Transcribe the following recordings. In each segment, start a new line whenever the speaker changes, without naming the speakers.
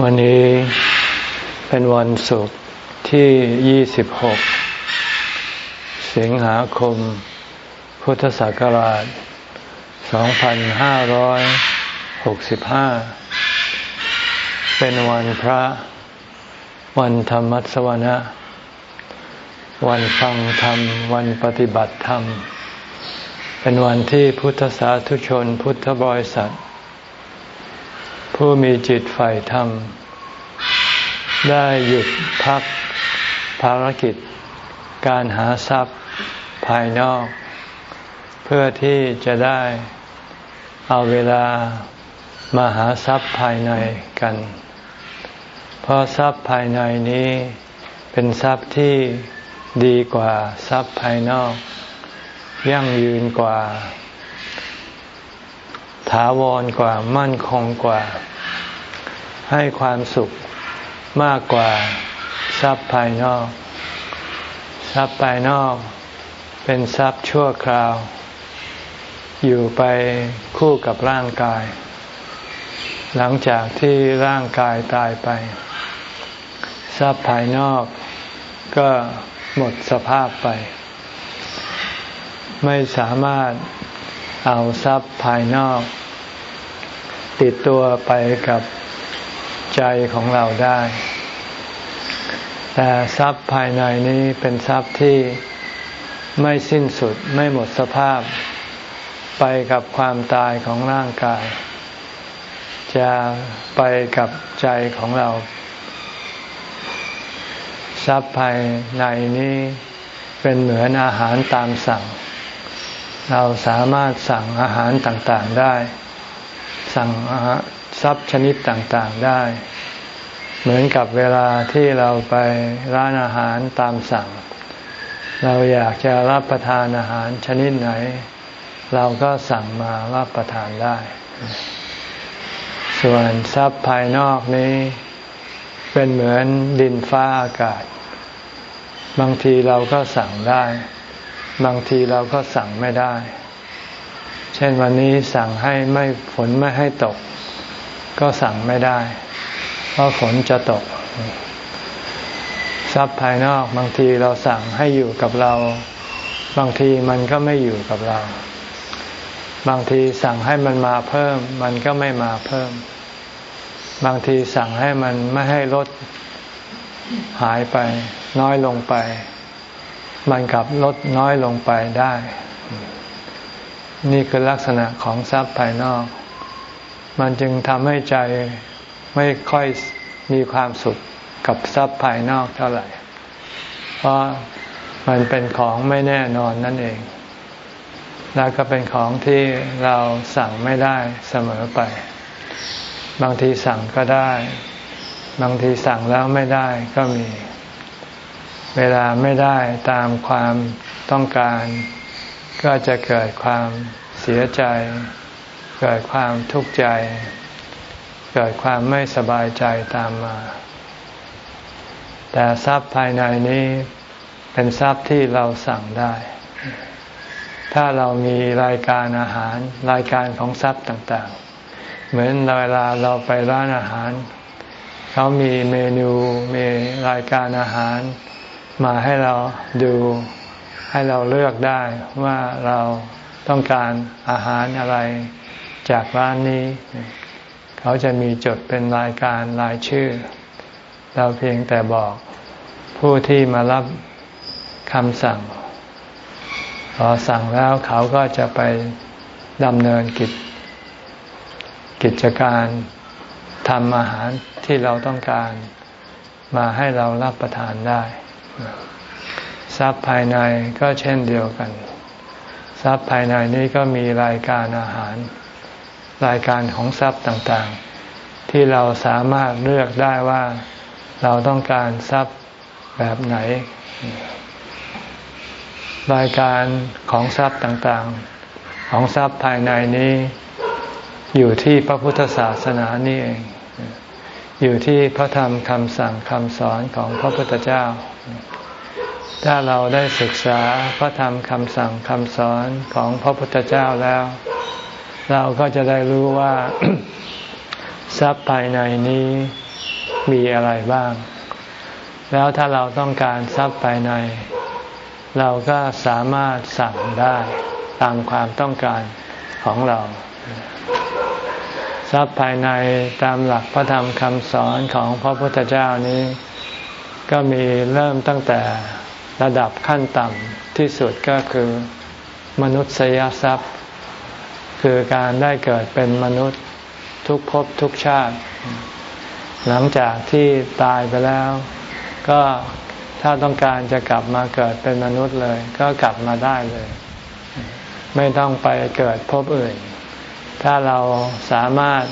วันนี้เป็นวันศุกร์ที่ 26 สิงหาคม พุทธศักราช 2565 เป็นวันพระ วันธรรมสวนะ วันฟังธรรม วันปฏิบัติธรรม เป็นวันที่พุทธสาธุชนพุทธบริษัท ผู้มีจิตใฝ่ธรรม ได้หยุดพักภารกิจ การหาทรัพย์ภายนอก เพื่อที่จะได้เอาเวลามาหาทรัพย์ภายในกัน เพราะทรัพย์ภายในนี้เป็นทรัพย์ที่ดีกว่าทรัพย์ภายนอก ยั่งยืนกว่า ถาวรกว่ามั่นคงกว่า ให้ความสุขมากกว่าทรัพย์ภายนอก ทรัพย์ภายนอก เป็นทรัพย์ชั่วคราว อยู่ไปคู่กับร่างกาย หลังจากที่ร่างกายตายไป ทรัพย์ภายนอกก็หมดสภาพไป ไม่สามารถเอาทรัพย์ภายนอก ติดตัวไปกับใจของเราได้ แต่ทรัพย์ภายในนี้เป็นทรัพย์ที่ไม่สิ้นสุดไม่หมดสภาพ ไปกับความตายของร่างกาย จะไปกับใจของเรา ทรัพย์ภายในนี้เป็นเหมือนอาหารตามสั่ง เราสามารถสั่งอาหารต่างๆได้ สั่งทรัพย์ชนิดต่างๆได้ เหมือนกับเวลาที่เราไปร้านอาหารตามสั่ง เราอยากจะรับประทานอาหารชนิดไหน เราก็สั่งมารับประทานได้ ส่วนทรัพย์ภายนอกนี้ เป็นเหมือนดินฟ้าอากาศ บางทีเราก็สั่งได้ บางทีเราก็สั่งไม่ได้ ช่นวันนี้สั่งให้ไม่ฝนไม่ให้ตก ก็สั่งไม่ได้ เพราะฝนจะตก ทรัพย์ภายนอกบางทีเราสั่งให้อยู่กับเรา บางทีมันก็ไม่อยู่กับเรา บางทีสั่งให้มันมาเพิ่ม มันก็ไม่มาเพิ่ม บางทีสั่งให้มันไม่ให้ลดหายไป น้อยลงไป มันกลับลดน้อยลงไปได้ นี่คือลักษณะของทรัพย์ภายนอก มันจึงทำให้ใจไม่ค่อยมีความสุขกับทรัพย์ภายนอกเท่าไหร่ เพราะมันเป็นของไม่แน่นอนนั่นเอง แล้วก็เป็นของที่เราสั่งไม่ได้เสมอไป บางทีสั่งก็ได้ บางทีสั่งแล้วไม่ได้ก็มี เวลาไม่ได้ตามความต้องการ ก็จะเกิดความเสียใจ เกิดความทุกข์ใจ เกิดความไม่สบายใจตามมา แต่ทรัพย์ภายในนี้เป็นทรัพย์ที่เราสั่งได้ ถ้าเรามีรายการอาหารรายการของทรัพย์ต่างๆ เหมือนเวลาเราไปร้านอาหาร เขามีเมนูมีรายการอาหารมาให้เราดู ให้เราเลือกได้ว่าเราต้องการอาหารอะไรจากร้านนี้ เขาจะมีจดเป็นรายการรายชื่อ เราเพียงแต่บอกผู้ที่มารับคำสั่ง พอสั่งแล้วเขาก็จะไปดำเนินกิจ กิจการทำอาหารที่เราต้องการมาให้เรารับประทานได้ ทรัพย์ภายในก็เช่นเดียวกัน ทรัพย์ภายในนี้ก็มีรายการอาหาร รายการของทรัพย์ต่างๆ ที่เราสามารถเลือกได้ว่าเราต้องการทรัพย์แบบไหน รายการของทรัพย์ต่างๆ ของทรัพย์ภายในนี้ อยู่ที่พระพุทธศาสนานี่เองอยู่ที่พระธรรมคำสั่งคำสอนของพระพุทธเจ้า ถ้าเราได้ศึกษาพระธรรมคำสั่งคำสอนของพระพุทธเจ้าแล้ว เราก็จะได้รู้ว่า ทรัพย์ภายในนี้มีอะไรบ้าง แล้วถ้าเราต้องการทรัพย์ภายใน เราก็สามารถสั่งได้ตามความต้องการของเรา ทรัพย์ภายในตามหลักพระธรรมคำสอนของพระพุทธเจ้านี้ ก็มีเริ่มตั้งแต่ ระดับขั้นต่ำที่สุดก็คือมนุษยทรัพย์ คือการได้เกิดเป็นมนุษย์ทุกภพทุกชาติ หลังจากที่ตายไปแล้ว ก็ถ้าต้องการจะกลับมาเกิดเป็นมนุษย์เลย ก็กลับมาได้เลย ไม่ต้องไปเกิดภพอื่น ถ้าเราสามารถ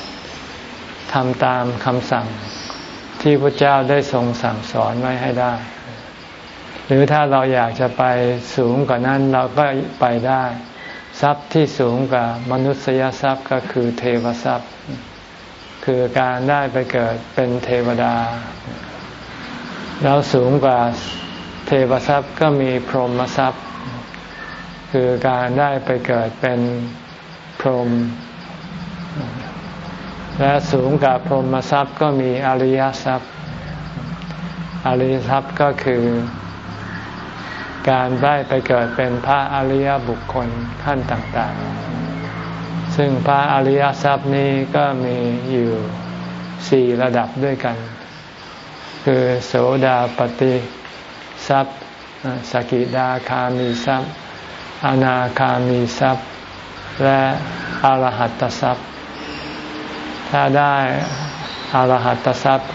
ทำตามคำสั่งที่พระเจ้าได้ทรงสั่งสอนไว้ให้ได้ หรือถ้าเราอยากจะไปสูงกว่านั้นเราก็ไปได้ ทรัพย์ที่สูงกว่ามนุษยทรัพย์ก็คือเทวทรัพย์ คือการได้ไปเกิดเป็นเทวดา แล้วสูงกว่าเทวทรัพย์ก็มีพรหมทรัพย์ คือการได้ไปเกิดเป็นพรหมและสูงกับพรหมทรัพย์ก็มีอริยทรัพย์ อริยทรัพย์ก็คือ การได้ไปเกิดเป็นพระอริยบุคคลขั้นต่างๆ ซึ่งพระอริยทรัพย์นี้ก็มีอยู่สี่ระดับด้วยกัน คือโสดาปฏิทรัพย์สกิดาคามีทรัพย์ อนาคามีทรัพย์ และอรหัตทรัพย์ ถ้าได้อรหัตทรัพย์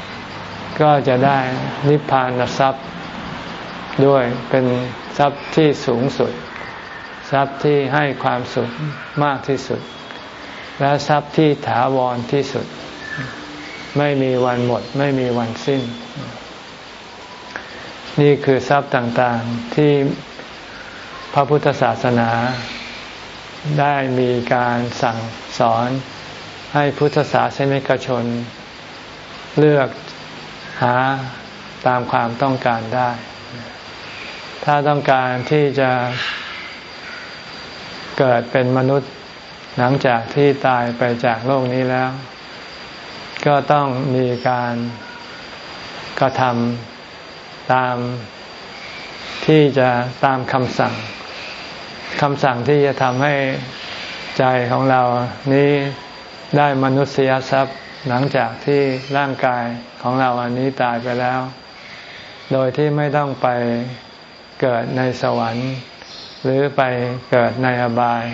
ก็จะได้นิพพานทรัพย์ ด้วยเป็นทรัพย์ที่สูงสุด ทรัพย์ที่ให้ความสุขมากที่สุด และทรัพย์ที่ถาวรที่สุด ไม่มีวันหมด ไม่มีวันสิ้น นี่คือทรัพย์ต่างๆที่พระพุทธศาสนาได้มีการสั่งสอนให้พุทธศาสนิกชน เลือกหาตามความต้องการได้ ถ้าต้องการที่จะเกิดเป็นมนุษย์หลังจากที่ตายไปจากโลกนี้แล้ว ก็ต้องมีการกระทำตามที่จะตามคำสั่งคำสั่งที่จะทำให้ใจของเรานี้ได้มนุษยทรัพย์หลังจากที่ร่างกายของเราอันนี้ตายไปแล้ว โดยที่ไม่ต้องไป เกิดในสวรรค์ หรือไปเกิดในอบาย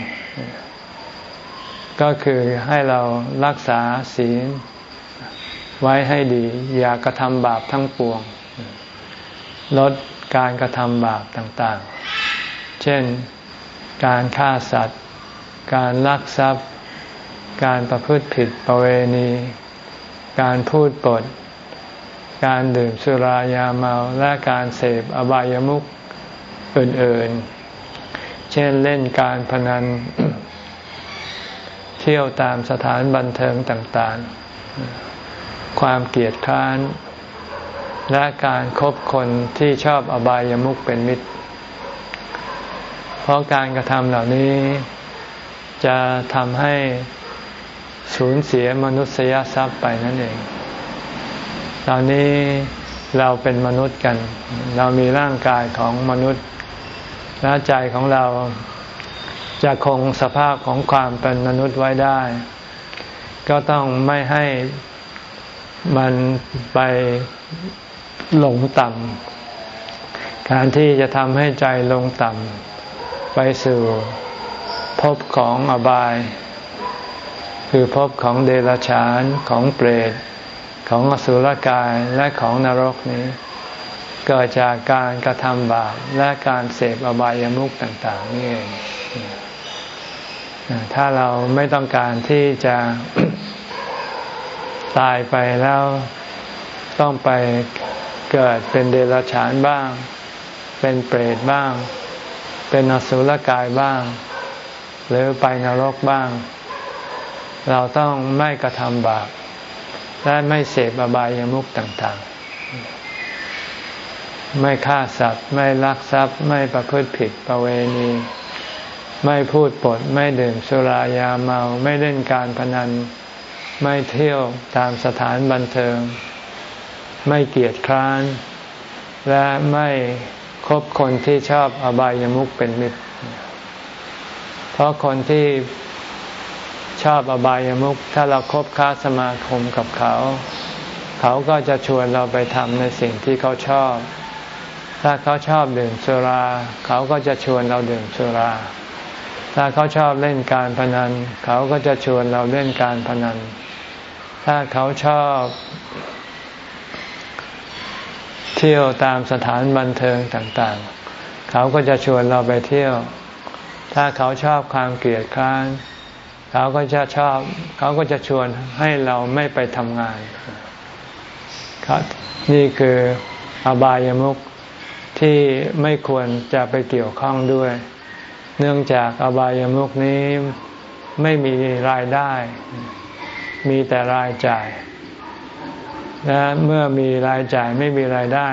ก็คือให้เรารักษาศีลไว้ให้ดี อย่ากระทำบาปทั้งปวง ลดการกระทำบาปต่างๆ เช่นการฆ่าสัตว์ การลักทรัพย์ การประพฤติผิดประเวณี การพูดปด การดื่มสุรายาเมาและการเสพอบายามุข อื่นๆ เช่นเล่นการพนัน เที่ยวตามสถานบันเทิงต่างๆ ความเกลียดค้าน และการครบคนที่ชอบอบายามุขเป็นมิตร เพราะการกระทำเหล่านี้จะทำให้สูญเสียมนุษยทรัพย์ไปนั่นเอง ตอนนี้เราเป็นมนุษย์กัน เรามีร่างกายของมนุษย์ และใจของเราจะคงสภาพของความเป็นมนุษย์ไว้ได้ ก็ต้องไม่ให้มันไปหลงต่ำการที่จะทำให้ใจลงต่ำไปสู่ภพของอบาย คือภพของเดรัจฉานของเปรตของอสุรกายและของนรกนี้ เกิดจากการกระทำบาปและการเสพอบายามุขต่างๆนี่เองถ้าเราไม่ต้องการที่จะตายไปแล้วต้องไปเกิดเป็นเดรัจฉานบ้าง เป็นเปรตบ้าง เป็นอสุรกายบ้าง หรือไปนรกบ้าง เราต้องไม่กระทำบาปและไม่เสพอบายามุขต่างๆ ไม่ฆ่าสัตว์ ไม่ลักทรัพย์ ไม่ประพฤติผิดประเวณี ไม่พูดปด ไม่ดื่มสุรายาเมา ไม่เล่นการพนัน ไม่เที่ยวตามสถานบันเทิง ไม่เกียจคร้าน และไม่คบคนที่ชอบอบายามุขเป็นมิตร เพราะคนที่ชอบอบายามุขถ้าเราครบค้าสมาคมกับเขา เขาก็จะชวนเราไปทำในสิ่งที่เขาชอบ ถ้าเขาชอบดื่มสุรา เขาก็จะชวนเราดื่มสุรา ถ้าเขาชอบเล่นการพนัน เขาก็จะชวนเราเล่นการพนัน ถ้าเขาชอบเที่ยวตามสถานบันเทิงต่างๆ เขาก็จะชวนเราไปเที่ยว ถ้าเขาชอบความเกลียดคร้าน เขาก็จะชอบ เขาก็จะชวนให้เราไม่ไปทำงาน นี่คืออบายามุข ที่ไม่ควรจะไปเกี่ยวข้องด้วย เนื่องจากอบายามุขนี้ไม่มีรายได้ มีแต่รายจ่ายและเมื่อมีรายจ่ายไม่มีรายได้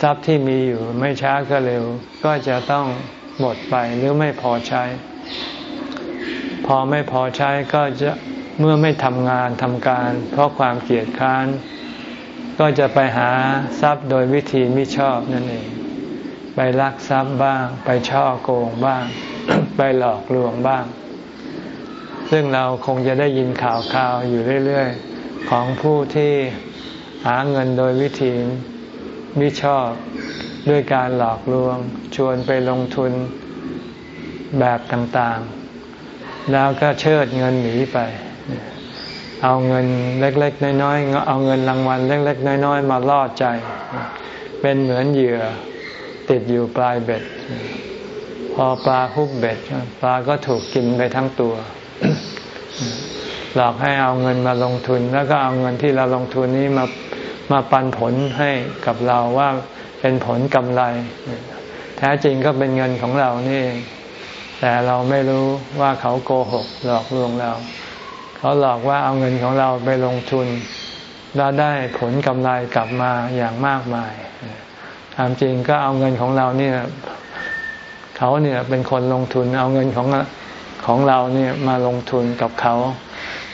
ทรัพย์ที่มีอยู่ไม่ช้าก็เร็ว ก็จะต้องหมดไปหรือไม่พอใช้ พอไม่พอใช้ก็จะเมื่อไม่ทำงานทำการ เพราะความเกลียดค้าน ก็จะไปหาทรัพย์โดยวิธีมิชอบนั่นเอง ไปลักทรัพย์บ้าง ไปช่อโกงบ้าง ไปหลอกลวงบ้าง ซึ่งเราคงจะได้ยินข่าวข่าวอยู่เรื่อย ๆ ของผู้ที่หาเงินโดยวิธีมิชอบด้วยการหลอกลวง ชวนไปลงทุนแบบต่างๆ แล้วก็เชิดเงินหนีไป เอาเงินเล็กๆ น้อยๆ เอาเงินรางวัลเล็ก ๆ น้อยๆ มาล่อใจ เป็นเหมือนเหยื่อติดอยู่ปลายเบ็ด พอปลาฮุบเบ็ด ปลาก็ถูกกินไปทั้งตัว หลอกให้เอาเงินมาลงทุน แล้วก็เอาเงินที่เราลงทุนนี้มามาปันผลให้กับเราว่าเป็นผลกำไร แท้จริงก็เป็นเงินของเรานี่ แต่เราไม่รู้ว่าเขาโกหกหลอกลวงเรา เขาหลอกว่าเอาเงินของเราไปลงทุนแล้วได้ผลกำไรกลับมาอย่างมากมายความจริงก็เอาเงินของเราเนี่ยเขาเนี่ยเป็นคนลงทุนเอาเงินของของเราเนี่ยมาลงทุนกับเขา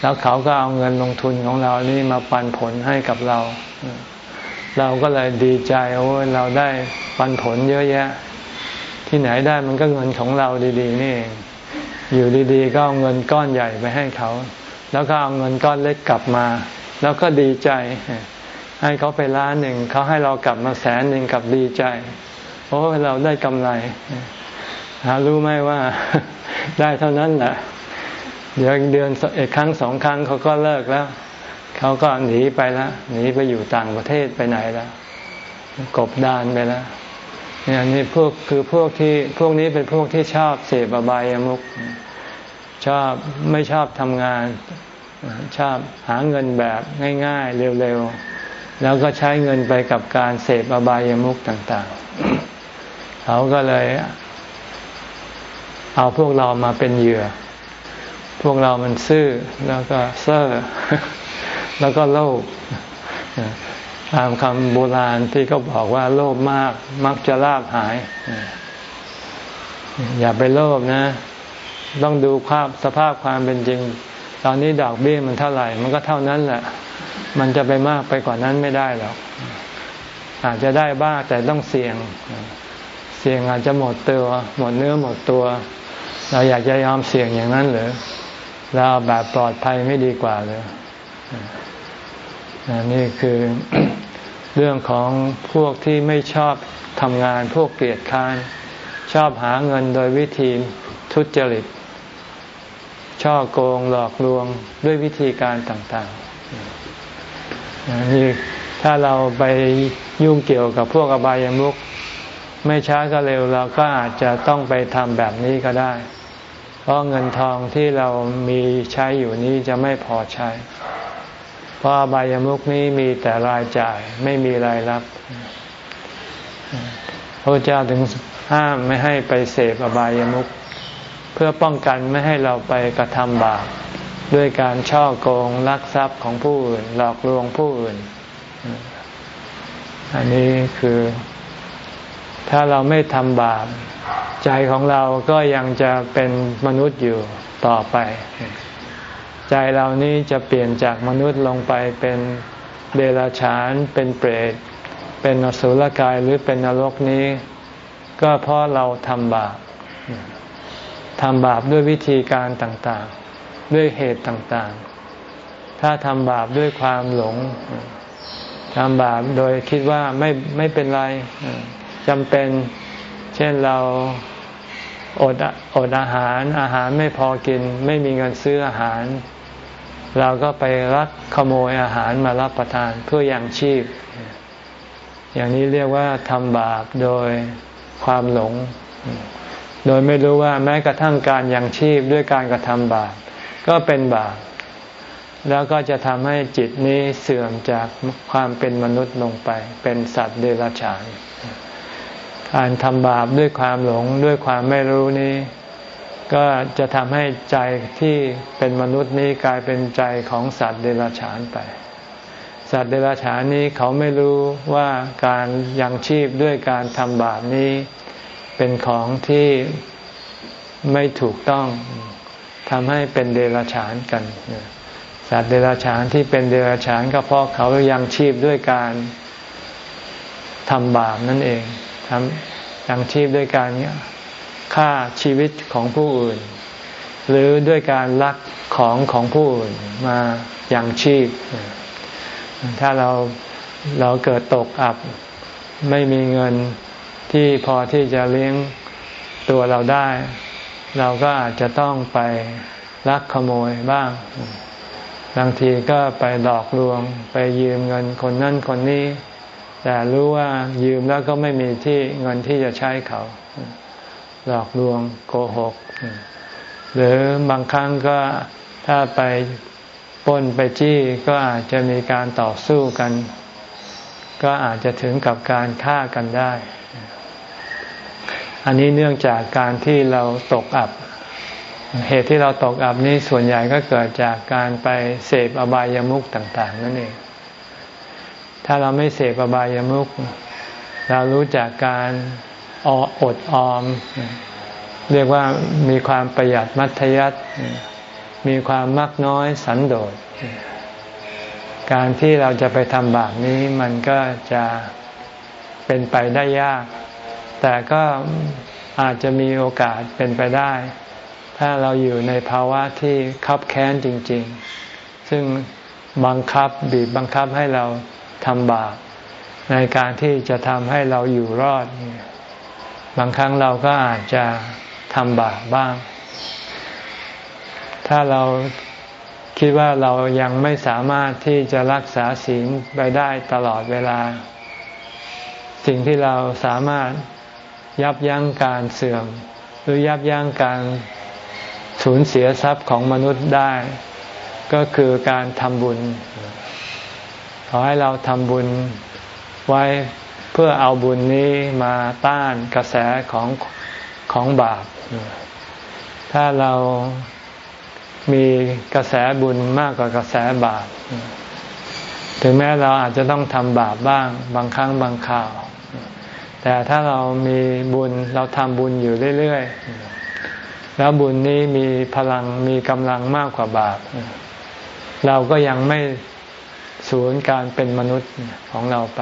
แล้วเขาก็เอาเงินลงทุนของเรานี่มาปันผลให้กับเรา เราก็เลยดีใจโอ้เราได้ปันผลเยอะแยะ ที่ไหนได้มันก็เงินของเราดี ๆ นี่เองอยู่ดีๆ ก็เอาเงินก้อนใหญ่ไปให้เขา แล้วก็เอาเงินก้อนเล็กกลับมา แล้วก็ดีใจ ให้เขาไปล้านหนึ่งเขาให้เรากลับมาแสนหนึ่งกับดีใจโอ้เราได้กำไรหารู้ไหมว่าได้เท่านั้นแหละเดี๋ยวเดือนอีกครั้งสองครั้งเขาก็เลิกแล้ว เขาก็หนีไปแล้วหนีไปอยู่ต่างประเทศไปไหนแล้ว กบดานไปแล้วเนี่ยนี่พวกคือพวกที่พวกนี้เป็นพวกที่ชอบเสพอบายามุข ชอบไม่ชอบทำงาน ชอบหาเงินแบบง่ายๆ เร็วๆ แล้วก็ใช้เงินไปกับการเสพอบายามุขต่างๆ เขาก็เลย เอาพวกเรามาเป็นเหยื่อ พวกเรามันซื่อแล้วก็เซ่อแล้วก็โลภตามคำโบราณที่เขาบอกว่าโลภมากมักจะลาบหาย อย่าไปโลภนะ ต้องดูภาพสภาพความเป็นจริง ตอนนี้ดอกเบี้ยมันเท่าไหร่ มันก็เท่านั้นแหละ มันจะไปมากไปกว่านั้นไม่ได้หรอก อาจจะได้บ้างแต่ต้องเสี่ยง เสี่ยงอาจจะหมดตัว หมดเนื้อหมดตัว เราอยากจะยอมเสี่ยงอย่างนั้นหรือเราแบบปลอดภัยไม่ดีกว่าเลยนี่คือเรื่องของพวกที่ไม่ชอบทำงานพวกเกลียดค้าน ชอบหาเงินโดยวิธีทุจริต ช่อโกงหลอกลวงด้วยวิธีการต่างๆนี่ถ้าเราไปยุ่งเกี่ยวกับพวกอบายามุขไม่ช้าก็เร็วเราก็อาจจะต้องไปทำแบบนี้ก็ได้ เพราะเงินทองที่เรามีใช้อยู่นี้จะไม่พอใช้ เพราะอบายามุขนี้มีแต่รายจ่ายไม่มีรายรับพระเจ้าถึงห้ามไม่ให้ไปเสพอบายามุข พื่อป้องกันไม่ให้เราไปกระทำบาปด้วยการช่อโกงลักทรัพย์ของผู้อื่นหลอกลวงผู้อื่น อันนี้คือ ถ้าเราไม่ทำบาป ใจของเราก็ยังจะเป็นมนุษย์อยู่ต่อไป ใจเรานี้จะเปลี่ยนจากมนุษย์ลงไปเป็นเดรัจฉาน เป็นเปรต เป็นอสุรกายหรือเป็นนรกนี้ ก็เพราะเราทำบาป ทำบาปด้วยวิธีการต่างๆ ด้วยเหตุต่างๆ ถ้าทำบาปด้วยความหลงทำบาปโดยคิดว่าไม่ไม่เป็นไรจำเป็น เช่นเราอดอดอาหารอาหารไม่พอกิน ไม่มีเงินซื้ออาหาร เราก็ไปรักขโมยอาหารมารับประทานเพื่อยังชีพ อย่างนี้เรียกว่าทำบาปโดยความหลง โดยไม่รู้ว่าแม้กระทั่งการยังชีพด้วยการกระทำบาปก็เป็นบาป แล้วก็จะทำให้จิตนี้เสื่อมจากความเป็นมนุษย์ลงไป เป็นสัตว์เดรัจฉาน การทำบาปด้วยความหลงด้วยความไม่รู้นี้ ก็จะทำให้ใจที่เป็นมนุษย์นี้กลายเป็นใจของสัตว์เดรัจฉานไป สัตว์เดรัจฉานนี้เขาไม่รู้ว่าการยังชีพด้วยการทำบาปนี้ เป็นของที่ไม่ถูกต้องทำให้เป็นเดรัจฉานกัน สัตว์เดรัจฉานที่เป็นเดรัจฉานก็เพราะเขายังชีพด้วยการทำบาปนั่นเองทำยังชีพด้วยการฆ่าชีวิตของผู้อื่น หรือด้วยการลักของของผู้อื่นมายังชีพ ถ้าเราเราเกิดตกอับไม่มีเงิน ที่พอที่จะเลี้ยงตัวเราได้ เราก็อาจจะต้องไปลักขโมยบ้าง บางทีก็ไปหลอกลวง ไปยืมเงินคนนั่นคนนี้ แต่รู้ว่ายืมแล้วก็ไม่มีที่เงินที่จะใช้เขา หลอกลวงโกหก หรือบางครั้งก็ถ้าไปป้นไปจี้ก็อาจจะมีการต่อสู้กัน ก็อาจจะถึงกับการฆ่ากันได้ อันนี้เนื่องจากการที่เราตกอับ เหตุที่เราตกอับนี้ส่วนใหญ่ก็เกิดจากการไปเสพอบายามุขต่าง ๆ นั่นเอง ถ้าเราไม่เสพอบายามุขเรารู้จากการออดออม เรียกว่ามีความประหยัดมัธยัติมีความมักน้อยสันโดษ การที่เราจะไปทำบาปนี้มันก็จะเป็นไปได้ยาก แต่ก็อาจจะมีโอกาสเป็นไปได้ ถ้าเราอยู่ในภาวะที่คับแค้นจริง ๆ ซึ่งบังคับบีบบังคับให้เราทำบาปในการที่จะทำให้เราอยู่รอด บางครั้งเราก็อาจจะทำบาปบ้าง ถ้าเราคิดว่าเรายังไม่สามารถที่จะรักษาศีลไปได้ตลอดเวลา สิ่งที่เราสามารถ ยับยั้งการเสื่อม หรือยับยั้งการสูญเสียทรัพย์ของมนุษย์ได้ ก็คือการทำบุญ ขอให้เราทำบุญไว้เพื่อเอาบุญนี้มาต้านกระแสของของบาป ถ้าเรามีกระแสบุญมากกว่ากระแสบาป ถึงแม้เราอาจจะต้องทำบาปบ้างบางครั้งบางคราว แต่ถ้าเรามีบุญเราทำบุญอยู่เรื่อยๆ แล้วบุญนี้มีพลังมีกำลังมากกว่าบาป เราก็ยังไม่สูญการเป็นมนุษย์ของเราไป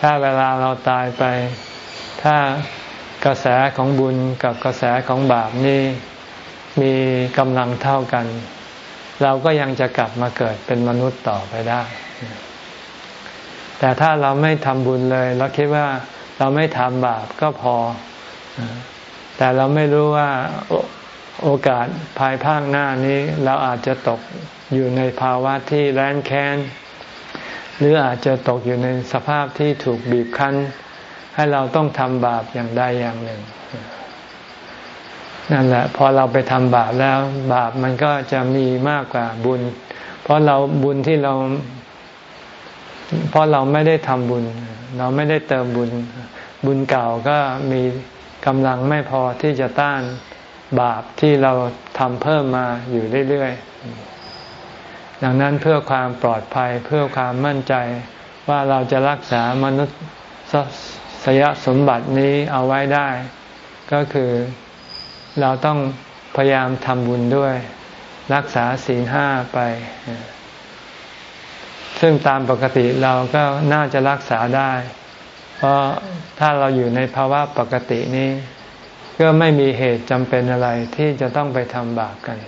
ถ้าเวลาเราตายไป ถ้ากระแสของบุญกับกระแสของบาปนี่มีกำลังเท่ากัน เราก็ยังจะกลับมาเกิดเป็นมนุษย์ต่อไปได้ แต่ถ้าเราไม่ทำบุญเลยเราคิดว่าเราไม่ทำบาปก็พอ แต่เราไม่รู้ว่าโอกาสภายภาคหน้านี้ เราอาจจะตกอยู่ในภาวะที่แร้นแค้น หรืออาจจะตกอยู่ในสภาพที่ถูกบีบคั้น ให้เราต้องทำบาปอย่างใดอย่างหนึ่ง นั่นแหละ พอเราไปทำบาปแล้ว บาปมันก็จะมีมากกว่าบุญ เพราะเราบุญที่เรา เพราะเราไม่ได้ทำบุญ เราไม่ได้เติมบุญ บุญเก่าก็มีกำลังไม่พอที่จะต้านบาปที่เราทำเพิ่มมาอยู่เรื่อยๆ ดังนั้นเพื่อความปลอดภัยเพื่อความมั่นใจว่าเราจะรักษามนุษย์สยสมบัตินี้เอาไว้ได้ ก็คือเราต้องพยายามทำบุญด้วย รักษาศีลห้าไป ซึ่งตามปกติเราก็น่าจะรักษาได้ เพราะถ้าเราอยู่ในภาวะปกตินี้ ก็ไม่มีเหตุจำเป็นอะไรที่จะต้องไปทำบาปกัน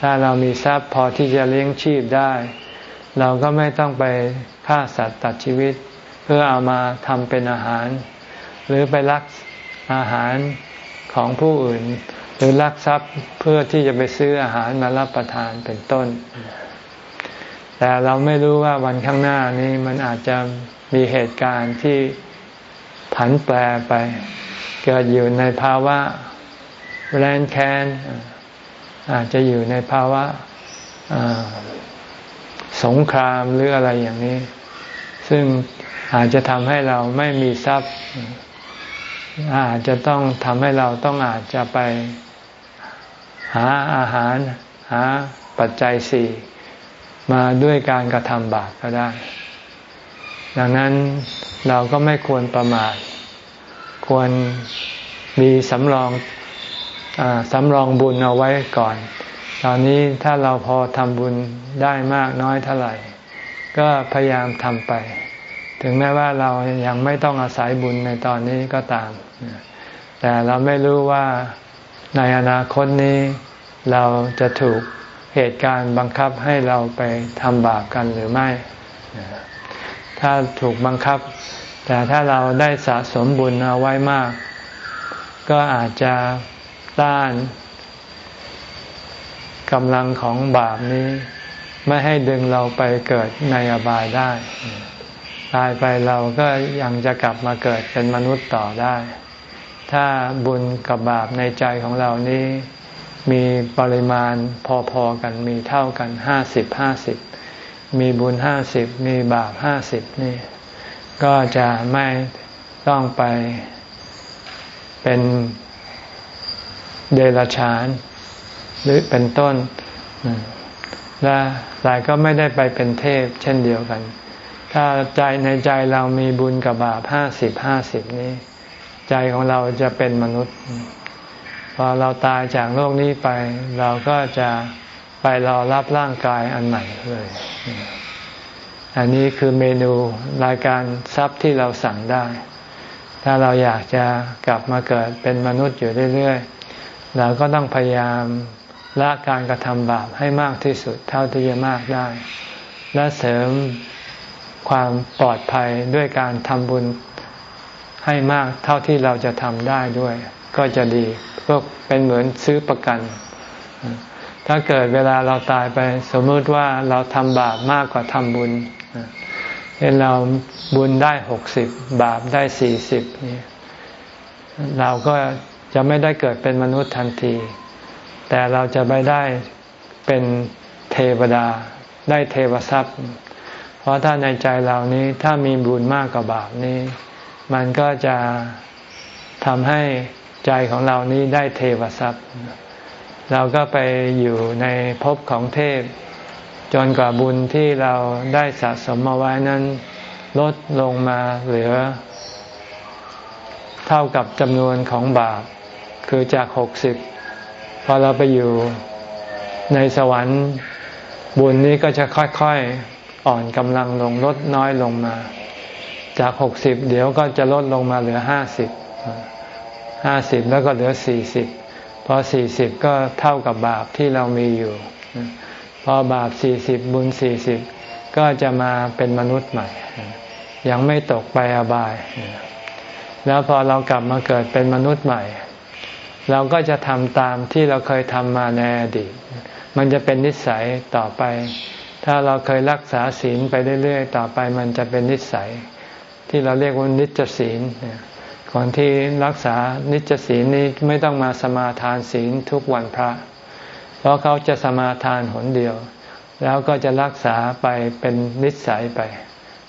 ถ้าเรามีทรัพย์พอที่จะเลี้ยงชีพได้ เราก็ไม่ต้องไปฆ่าสัตว์ตัดชีวิต เพื่อเอามาทำเป็นอาหาร หรือไปรักอาหารของผู้อื่น หรือลักทรัพย์เพื่อที่จะไปซื้ออาหารมารับประทานเป็นต้น แต่เราไม่รู้ว่าวันข้างหน้านี้มันอาจจะมีเหตุการณ์ที่ผันแปรไป เกิดอยู่ในภาวะแรนแค้นอาจจะอยู่ในภาวะสงครามหรืออะไรอย่างนี้ ซึ่งอาจจะทำให้เราไม่มีทรัพย์ อาจจะต้องทำให้เราต้องอาจจะไปหาอาหาร หาปัจจัยสี่ มาด้วยการกระทำบาปก็ได้ ดังนั้นเราก็ไม่ควรประมาท ควรมีสำรองอสำรองบุญเอาไว้ก่อน ตอนนี้ถ้าเราพอทำบุญได้มากน้อยเท่าไหร่ ก็พยายามทำไป ถึงแม้ว่าเรายังไม่ต้องอาศัยบุญในตอนนี้ก็ตาม แต่เราไม่รู้ว่าในอนาคตนี้เราจะถูก เหตุการณ์บังคับให้เราไปทำบาปกันหรือไม่ ถ้าถูกบังคับ แต่ถ้าเราได้สะสมบุญเอาไว้มาก ก็อาจจะต้านกำลังของบาปนี้ ไม่ให้ดึงเราไปเกิดในอบายได้ ตายไปเราก็ยังจะกลับมาเกิดเป็นมนุษย์ต่อได้ ถ้าบุญกับบาปในใจของเรานี้ มีปริมาณพอๆกันมีเท่ากันห้าสิบห้าสิบมีบุญห้าสิบมีบาปห้าสิบนี่ ก็จะไม่ต้องไปเป็นเดรัจฉาน หรือเป็นต้นและหลายก็ไม่ได้ไปเป็นเทพเช่นเดียวกัน ถ้าใจในใจเรามีบุญกับบาปห้าสิบห้าสิบนี้ ใจของเราจะเป็นมนุษย์ พอเราตายจากโลกนี้ไป เราก็จะไปรอรับร่างกายอันใหม่เลย อันนี้คือเมนูรายการทรัพย์ที่เราสั่งได้ ถ้าเราอยากจะกลับมาเกิดเป็นมนุษย์อยู่เรื่อยๆ เราก็ต้องพยายามละการกระทำบาปให้มากที่สุดเท่าที่จะมากได้ และเสริมความปลอดภัยด้วยการทำบุญให้มากเท่าที่เราจะทำได้ด้วย ก็จะดี ก็เป็นเหมือนซื้อประกัน ถ้าเกิดเวลาเราตายไปสมมติว่าเราทำบาปมากกว่าทำบุญเห็นเราบุญได้หกสิบบาปได้สี่สิบนี่เราก็จะไม่ได้เกิดเป็นมนุษย์ทันที แต่เราจะไปได้เป็นเทวดา ได้เทวทรัพย์ เพราะถ้าในใจเรานี้ถ้ามีบุญมากกว่าบาปนี้ มันก็จะทำให้ ใจของเรานี้ได้เทวทรัพย์ เราก็ไปอยู่ในภพของเทพ จนกว่าบุญที่เราได้สะสมมาไว้นั้น ลดลงมาเหลือ เท่ากับจำนวนของบาป คือจากหกสิบพอเราไปอยู่ในสวรรค์บุญนี้ก็จะค่อยๆอ่อนกำลังลงลดน้อยลงมา จากหกสิบเดี๋ยวก็จะลดลงมาเหลือห้าสิบ ห้าสิบแล้วก็เหลือสี่สิบพอสี่สิบก็เท่ากับบาปที่เรามีอยู่ พอบาปสี่สิบบุญสี่สิบก็จะมาเป็นมนุษย์ใหม่ ยังไม่ตกไปอบาย แล้วพอเรากลับมาเกิดเป็นมนุษย์ใหม่ เราก็จะทำตามที่เราเคยทำมาในอดีต มันจะเป็นนิสัยต่อไป ถ้าเราเคยรักษาศีลไปเรื่อยๆ ต่อไปมันจะเป็นนิสัย ที่เราเรียกว่านิจศีล ก่อนที่รักษานิจศีลนี้ไม่ต้องมาสมาทานศีลทุกวันพระ เพราะเขาจะสมาทานหนเดียว แล้วก็จะรักษาไปเป็นนิสัยไป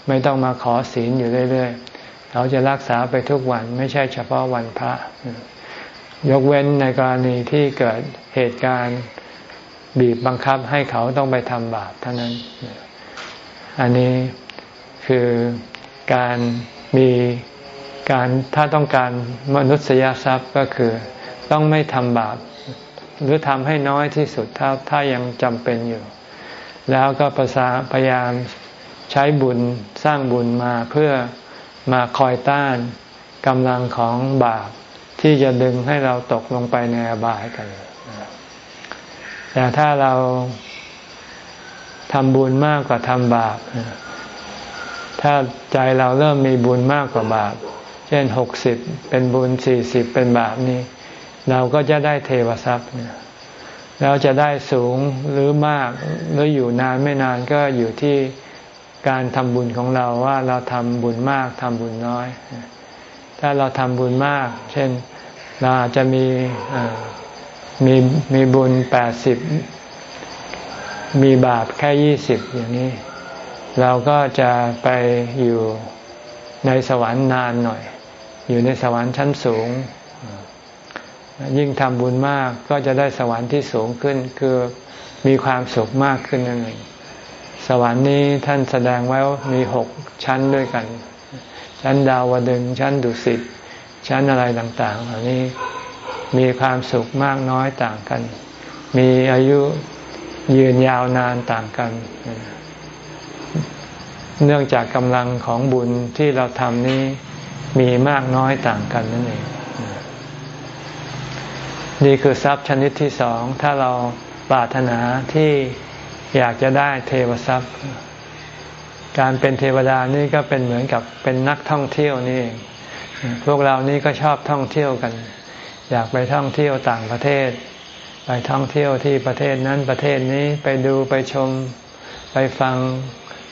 ไม่ต้องมาขอศีลอยู่เรื่อยๆเขาจะรักษาไปทุกวันไม่ใช่เฉพาะวันพระ ยกเว้นในกรณีที่เกิดเหตุการณ์บีบบังคับให้เขาต้องไปทำบาปเท่านั้น อันนี้คือการมี การถ้าต้องการมนุษยทรัพย์ก็คือ ต้องไม่ทำบาป หรือทำให้น้อยที่สุดถ้าถ้ายังจำเป็นอยู่ แล้วก็ประสาพยายามใช้บุญสร้างบุญมาเพื่อมาคอยต้านกำลังของบาปที่จะดึงให้เราตกลงไปในอบายกัน แต่ถ้าเราทำบุญมากกว่าทำบาป ถ้าใจเราเริ่มมีบุญมากกว่าบาป เช่นหกสิบเป็นบุญสี่สิบเป็นบาปนี้เราก็จะได้เทวทรัพย์เราจะได้สูงหรือมากหรืออยู่นานไม่นานก็อยู่ที่การทำบุญของเราว่าเราทำบุญมากทำบุญน้อย ถ้าเราทำบุญมาก เช่นเราอาจจะมีมีมีบุญแปดสิบมีบาปแค่ยี่สิบอย่างนี้ เราก็จะไปอยู่ในสวรรค์นานหน่อย อยู่ในสวรรค์ชั้นสูง ยิ่งทำบุญมากก็จะได้สวรรค์ที่สูงขึ้น คือมีความสุขมากขึ้นนั่นเองสวรรค์นี้ท่านแสดงไว้ว่ามีหกชั้นด้วยกัน ชั้นดาวดึงชั้นดุสิตชั้นอะไรต่างๆอันนี้มีความสุขมากน้อยต่างกัน มีอายุยืนยาวนานต่างกัน เนื่องจากกำลังของบุญที่เราทำนี้ มีมากน้อยต่างกันนั่นเองนี่คือทรัพย์ชนิดที่สองถ้าเราปรารถนาที่อยากจะได้เทวทรัพย์ การเป็นเทวดานี่ก็เป็นเหมือนกับเป็นนักท่องเที่ยวนี่เองพวกเรานี่ก็ชอบท่องเที่ยวกัน อยากไปท่องเที่ยวต่างประเทศ ไปท่องเที่ยวที่ประเทศนั้นประเทศนี้ไปดูไปชมไปฟัง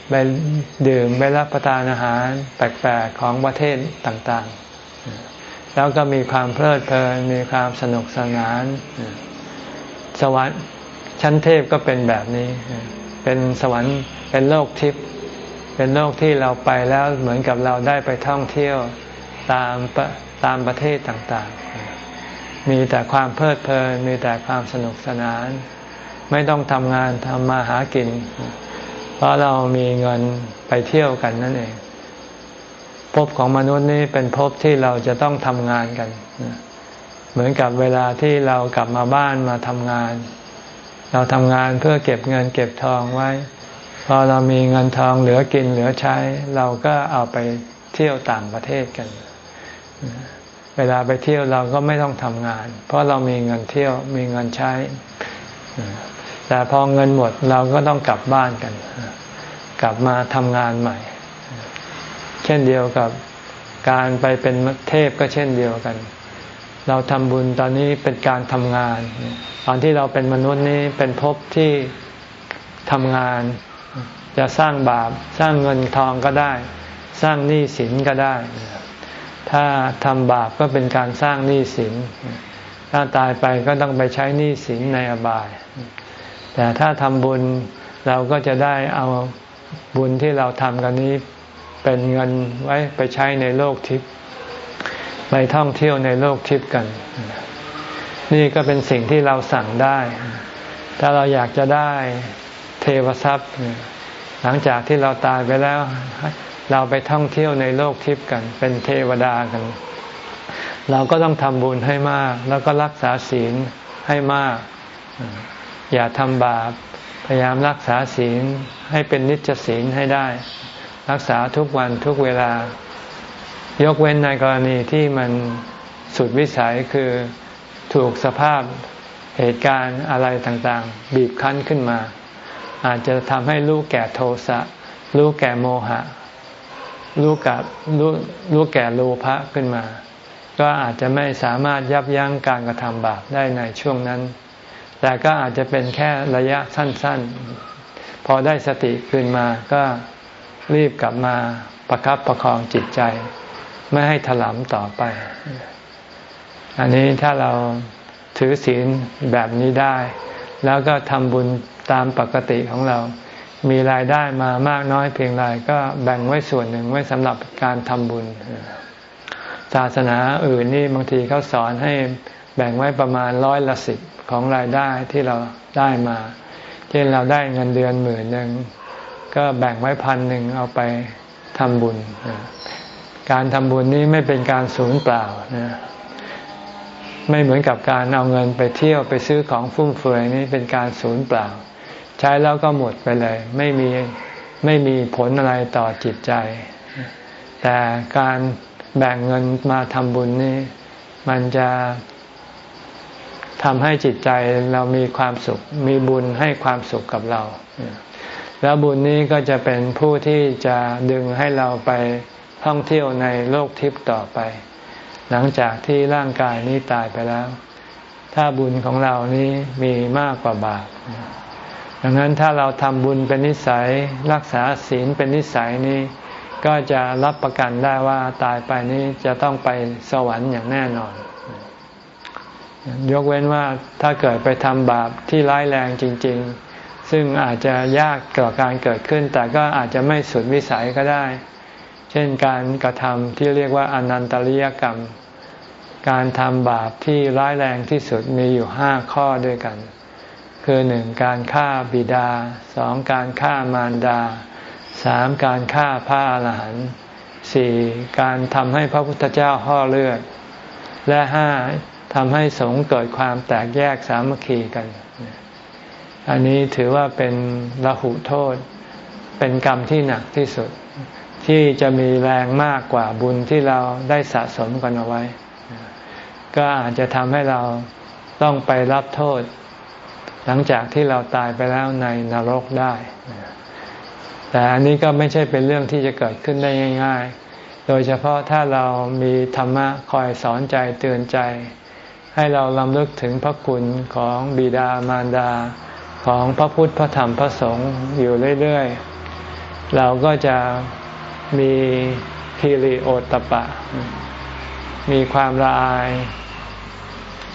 ไปดื่มไปรับประทานอาหารแปลกๆของประเทศต่างๆ แล้วก็มีความเพลิดเพลินมีความสนุกสนาน สวรรค์ชั้นเทพก็เป็นแบบนี้ เป็นสวรรค์เป็นโลกทิพย์เป็นโลกที่เราไปแล้วเหมือนกับเราได้ไปท่องเที่ยวตามตามประเทศต่างๆ มีแต่ความเพลิดเพลินมีแต่ความสนุกสนาน ไม่ต้องทำงานทำมาหากิน เพราะเรามีเงินไปเที่ยวกันนั่นเองภพของมนุษย์นี้เป็นภพที่เราจะต้องทำงานกัน เหมือนกับเวลาที่เรากลับมาบ้านมาทำงาน เราทำงานเพื่อเก็บเงินเก็บทองไว้ พอเรามีเงินทองเหลือกินเหลือใช้ เราก็เอาไปเที่ยวต่างประเทศกัน เวลาไปเที่ยวเราก็ไม่ต้องทำงาน เพราะเรามีเงินเที่ยวมีเงินใช้ แต่พอเงินหมดเราก็ต้องกลับบ้านกัน กลับมาทำงานใหม่ เช่นเดียวกับการไปเป็นเทพก็เช่นเดียวกัน เราทำบุญตอนนี้เป็นการทำงาน ตอนที่เราเป็นมนุษย์นี้เป็นภพที่ทำงาน จะสร้างบาปสร้างเงินทองก็ได้ สร้างหนี้สินก็ได้ ถ้าทำบาปก็เป็นการสร้างหนี้สินถ้าตายไปก็ต้องไปใช้หนี้สินในอบาย แต่ถ้าทำบุญเราก็จะได้เอาบุญที่เราทำกันนี้เป็นเงินไว้ไปใช้ในโลกทิพย์ไปท่องเที่ยวในโลกทิพย์กัน นี่ก็เป็นสิ่งที่เราสั่งได้ ถ้าเราอยากจะได้เทวทรัพย์ หลังจากที่เราตายไปแล้ว เราไปท่องเที่ยวในโลกทิพย์กัน เป็นเทวดากัน เราก็ต้องทำบุญให้มาก แล้วก็รักษาศีลให้มาก อย่าทำบาป พยายามรักษาศีลให้เป็นนิจศีลให้ได้ รักษาทุกวันทุกเวลา ยกเว้นในกรณีที่มันสุดวิสัยคือถูกสภาพเหตุการณ์อะไรต่างๆ บีบคั้นขึ้นมา อาจจะทำให้ลูกแก่โทสะลูกแก่โมหะรู้กับรู้รู้แก่โลภะขึ้นมา ก็อาจจะไม่สามารถยับยั้งการกระทำบาปได้ในช่วงนั้น แต่ก็อาจจะเป็นแค่ระยะสั้น ๆ พอได้สติขึ้นมาก็รีบกลับมาประครับประคองจิตใจ ไม่ให้ถลำต่อไป อันนี้ถ้าเราถือศีลแบบนี้ได้ แล้วก็ทำบุญตามปกติของเรา มีรายได้มามากน้อยเพียงไรก็แบ่งไว้ส่วนหนึ่งไว้สำหรับการทำบุญ ศาสนาอื่นนี่บางทีเขาสอนให้แบ่งไว้ประมาณร้อยละสิบ ของรายได้ที่เราได้มา เช่นเราได้เงินเดือนหมื่นหนึ่งก็แบ่งไว้พันหนึ่งเอาไปทำบุญ การทำบุญนี้ไม่เป็นการสูญเปล่านะไม่เหมือนกับการเอาเงินไปเที่ยวไปซื้อของฟุ่มเฟือยนี่เป็นการสูญเปล่า ใช้แล้วก็หมดไปเลย ไม่มีไม่มีผลอะไรต่อจิตใจ แต่การแบ่งเงินมาทำบุญนี่มันจะ ทำให้จิตใจเรามีความสุข มีบุญให้ความสุขกับเรา แล้วบุญนี้ก็จะเป็นผู้ที่จะดึงให้เราไปท่องเที่ยวในโลกทิพย์ต่อไป หลังจากที่ร่างกายนี้ตายไปแล้ว ถ้าบุญของเรานี้มีมากกว่าบาปดังนั้นถ้าเราทำบุญเป็นนิสัยรักษาศีลเป็นนิสัยนี้ ก็จะรับประกันได้ว่าตายไปนี้จะต้องไปสวรรค์อย่างแน่นอน ยกเว้นว่าถ้าเกิดไปทำบาปที่ร้ายแรงจริง ๆ ซึ่งอาจจะยากต่อการเกิดขึ้น แต่ก็อาจจะไม่สุดวิสัยก็ได้ เช่นการกระทำที่เรียกว่าอนันตริยกรรม การทำบาปที่ร้ายแรงที่สุดมีอยู่ห้าข้อด้วยกัน คือหนึ่งการฆ่าบิดาสองการฆ่ามารดาสามการฆ่าพระอรหันต์สี่การทำให้พระพุทธเจ้าห่อเลือด และห้า ทำให้สงเกิดความแตกแยกสามัคคีกัน อันนี้ถือว่าเป็นละหุโทษ เป็นกรรมที่หนักที่สุด ที่จะมีแรงมากกว่าบุญที่เราได้สะสมกันเอาไว้ ก็อาจจะทำให้เราต้องไปรับโทษ หลังจากที่เราตายไปแล้วในนรกได้ แต่อันนี้ก็ไม่ใช่เป็นเรื่องที่จะเกิดขึ้นได้ง่าย ๆ โดยเฉพาะถ้าเรามีธรรมะคอยสอนใจเตือนใจ ให้เราลำลึกถึงพระคุณของบิดามารดาของพระพุทธพระธรรมพระสงฆ์อยู่เรื่อยๆ เราก็จะมีฮิริโอตปะ มีความละอาย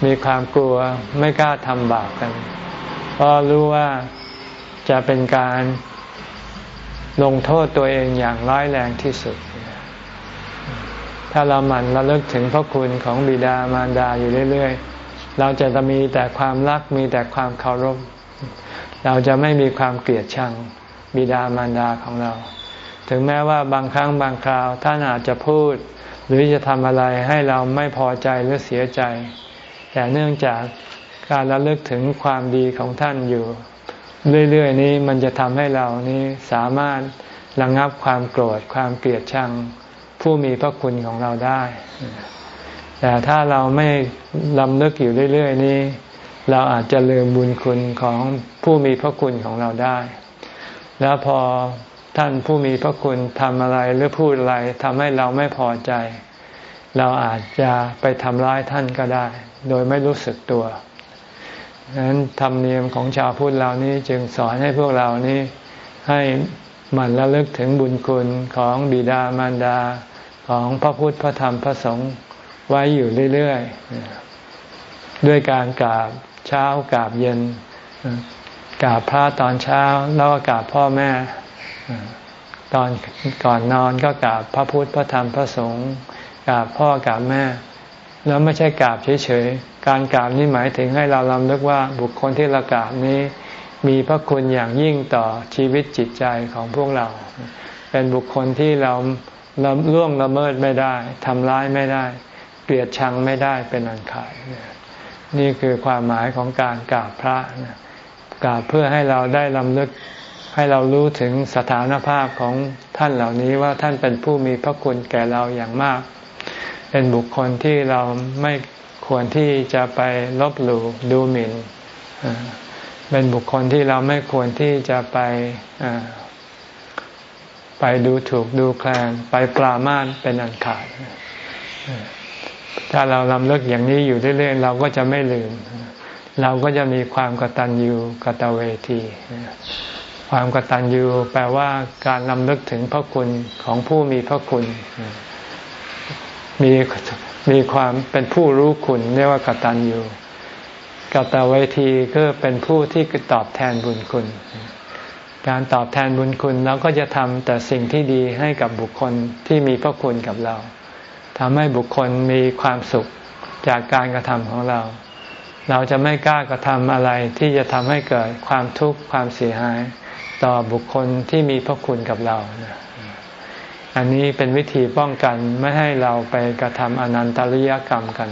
มีความกลัวไม่กล้าทำบาปกัน เพราะรู้ว่าจะเป็นการลงโทษตัวเองอย่างร้ายแรงที่สุด ถ้าเราหมั่นระลึกถึงพระคุณของบิดามารดาอยู่เรื่อยๆ เราจะมีแต่ความรักมีแต่ความเคารพ เราจะไม่มีความเกลียดชังบิดามารดาของเรา ถึงแม้ว่าบางครั้งบางคราวท่านอาจจะพูด หรือจะทำอะไรให้เราไม่พอใจหรือเสียใจ แต่เนื่องจากการระลึกถึงความดีของท่านอยู่ เรื่อยๆ นี้มันจะทำให้เรานี้สามารถระงงับความโกรธความเกลียดชัง ผู้มีพระคุณของเราได้ แต่ถ้าเราไม่ลำลึกอยู่เรื่อย ๆ นี้ เราอาจจะลืมบุญคุณของผู้มีพระคุณของเราได้ แล้วพอท่านผู้มีพระคุณทำอะไรหรือพูดอะไรทำให้เราไม่พอใจ เราอาจจะไปทำร้ายท่านก็ได้ โดยไม่รู้สึกตัวดังนั้นธรรมเนียมของชาวพุทธเรานี้จึงสอนให้พวกเรานี้ให้หมั่นระลึกถึงบุญคุณของบิดามารดา ของพระพุทธพระธรรมพระสงฆ์ไว้อยู่เรื่อยๆ ด้วยการกราบเช้ากราบเย็นกราบพระตอนเช้าแล้วก็กราบพ่อแม่ ตอนก่อนนอนก็กราบพระพุทธพระธรรมพระสงฆ์กราบพ่อกราบแม่ แล้วไม่ใช่กราบเฉยๆ การกราบนี้หมายถึงให้เราลำลึกว่าบุคคลที่เรากราบนี้ มีพระคุณอย่างยิ่งต่อชีวิตจิตใจของพวกเรา เป็นบุคคลที่เรา ล่วงละเมิดไม่ได้ทำร้ายไม่ได้ เกลียดชังไม่ได้เป็นอันขาดนี่คือความหมายของการกราบพระกราบเพื่อให้เราได้ลำลึกให้เรารู้ถึงสถานภาพของท่านเหล่านี้ว่าท่านเป็นผู้มีพระคุณแก่เราอย่างมาก เป็นบุคคลที่เราไม่ควรที่จะไปลบหลู่ดูหมิ่นเป็นบุคคลที่เราไม่ควรที่จะไป ไปดูถูกดูแคลนไปปรามาสเป็นอันขาด ถ้าเราลำเลิกอย่างนี้อยู่เรื่อยๆเราก็จะไม่ลืม เราก็จะมีความกตัญญูกตเวที ความกตัญญูแปลว่าการลำเลิกถึงพระคุณของผู้มีพระคุณ มีมีความเป็นผู้รู้คุณเรียกว่ากตัญญูกตเวทีก็เป็นผู้ที่ตอบแทนบุญคุณ การตอบแทนบุญคุณเราก็จะทำแต่สิ่งที่ดีให้กับบุคคลที่มีพระคุณกับเราทำให้บุคคลมีความสุขจากการกระทำของเรา เราจะไม่กล้ากระทำอะไรที่จะทำให้เกิดความทุกข์ความเสียหาย ต่อบุคคลที่มีพระคุณกับเรา อันนี้เป็นวิธีป้องกันไม่ให้เราไปกระทำอนันตริยกรรมกัน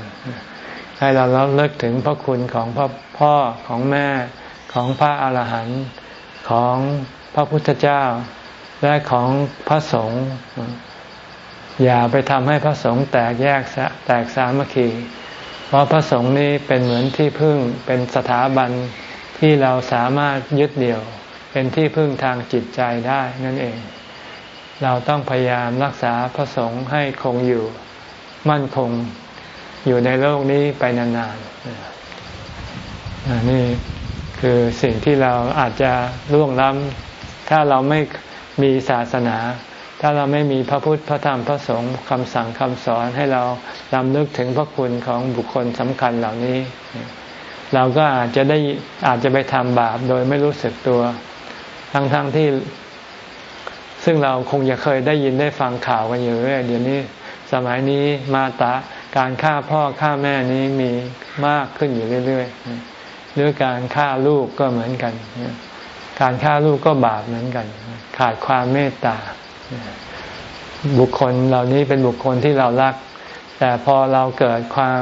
ให้เราเลิกถึงพระคุณของพ่อพ่อของแม่ของพระอาหารหันต์ ของพระพุทธเจ้า และของพระสงฆ์อย่าไปทำให้พระสงฆ์แตกแยกแตกสามัคคี เพราะพระสงฆ์นี้เป็นเหมือนที่พึ่งเป็นสถาบันที่เราสามารถยึดเดี่ยว เป็นที่พึ่งทางจิตใจได้นั่นเอง เราต้องพยายามรักษาพระสงฆ์ให้คงอยู่มั่นคงอยู่ในโลกนี้ไปนานๆนี่ คือสิ่งที่เราอาจจะล่วงล้ำถ้าเราไม่มีศาสนา ถ้าเราไม่มีพระพุทธพระธรรมพระสงฆ์คำสั่งคำสอนให้เราลำลึกถึงพระคุณของบุคคลสำคัญเหล่านี้ เราก็อาจจะได้อาจจะไปทำบาปโดยไม่รู้สึกตัว ทั้งๆทที่ซึ่งเราคงจะเคยได้ยินได้ฟังข่าวกันอยู่เรื่อยเดี๋ยวนี้สมัยนี้มาตาการฆ่าพ่อฆ่าแม่นี้มีมากขึ้นอยู่เรื่อย ๆ หรือการฆ่าลูกก็เหมือนกัน การฆ่าลูกก็บาปเหมือนกัน ขาดความเมตตา บุคคลเหล่านี้เป็นบุคคลที่เรารัก แต่พอเราเกิดความ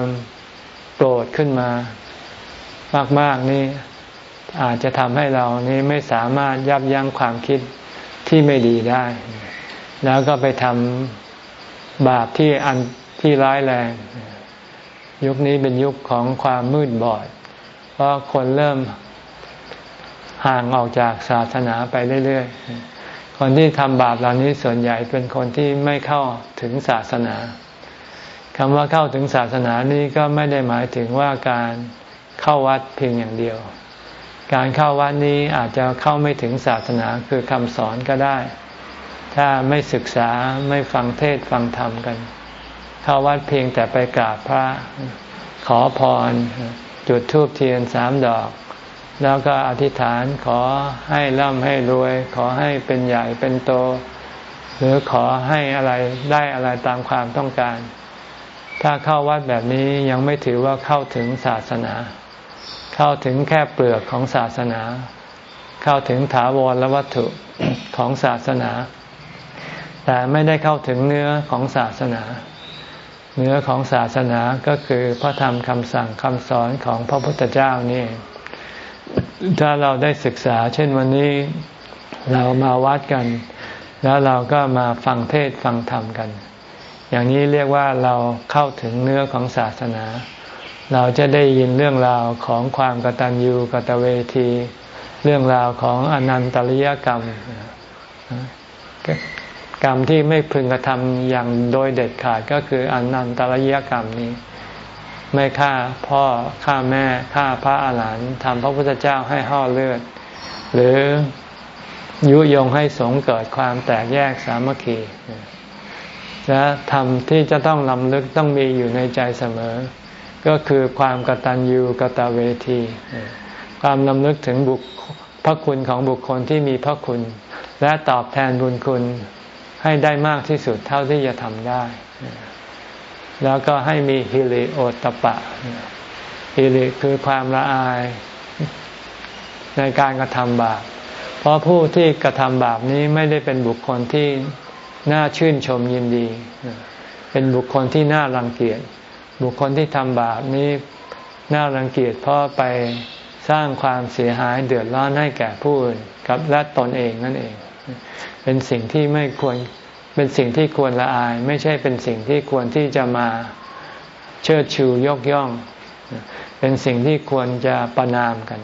โกรธขึ้นมา มาก ๆ นี่อาจจะทำให้เรานี้ไม่สามารถยับยั้งความคิดที่ไม่ดีได้ แล้วก็ไปทำบาปที่อันที่ร้ายแรง ยุคนี้เป็นยุคของความมืดบอด ราะคนเริ่มห่างออกจากศาสนาไปเรื่อยๆ คนที่ทำบาปเหล่านี้ส่วนใหญ่เป็นคนที่ไม่เข้าถึงศาสนาคำว่าเข้าถึงศาสนานี้ก็ไม่ได้หมายถึงว่าการเข้าวัดเพียงอย่างเดียว การเข้าวัดนี้อาจจะเข้าไม่ถึงศาสนาคือคำสอนก็ได้ ถ้าไม่ศึกษาไม่ฟังเทศฟังธรรมกัน เข้าวัดเพียงแต่ไปกราบพระขอพร จุดธูปเทียนสามดอก แล้วก็อธิษฐานขอให้ร่ำให้รวย ขอให้เป็นใหญ่เป็นโต หรือขอให้อะไรได้อะไรตามความต้องการ ถ้าเข้าวัดแบบนี้ยังไม่ถือว่าเข้าถึงศาสนา เข้าถึงแค่เปลือกของศาสนา เข้าถึงถาวรแลวัตถุของศาสนา แต่ไม่ได้เข้าถึงเนื้อของศาสนา เนื้อของศาสนาก็คือพระธรรมคำสั่งคำสอนของพระพุทธเจ้านี่ ถ้าเราได้ศึกษา เช่นวันนี้เรามาวัดกัน แล้วเราก็มาฟังเทศฟังธรรมกัน อย่างนี้เรียกว่าเราเข้าถึงเนื้อของศาสนา เราจะได้ยินเรื่องราวของความกตัญญูกตเวที เรื่องราวของอนันตริยกรรม กรรมที่ไม่พึงกระทำอย่างโดยเด็ดขาดก็คืออนันตริยกรรมนี้ ไม่ฆ่าพ่อฆ่าแม่ฆ่าพระอาหารหันต์ทำพระพุทธเจ้าให้ห่อเลือด หรือยุยงให้สงเกิดความแตกแยกสามัคคี และธรรมที่จะต้องลำลึกต้องมีอยู่ในใจเสมอ ก็คือความกตัญญูกตเวที ความลำลึกถึงบุคพระคุณของบุคคลที่มีพระคุณ และตอบแทนบุญคุณ ให้ได้มากที่สุดเท่าที่จะทำได้ แล้วก็ให้มีฮิริโอตปะฮิริคือความละอายในการกระทำบาป เพราะผู้ที่กระทำบาปนี้ไม่ได้เป็นบุคคลที่น่าชื่นชมยินดี เป็นบุคคลที่น่ารังเกียจ บุคคลที่ทำบาปนี้น่ารังเกียจเพราะไปสร้างความเสียหายเดือดร้อนให้แก่ผู้อื่นกับและตนเองนั่นเอง เป็นสิ่งที่ไม่ควรเป็นสิ่งที่ควรละอาย ไม่ใช่เป็นสิ่งที่ควรที่จะมาเชิดชูยกย่อง เป็นสิ่งที่ควรจะประนามกัน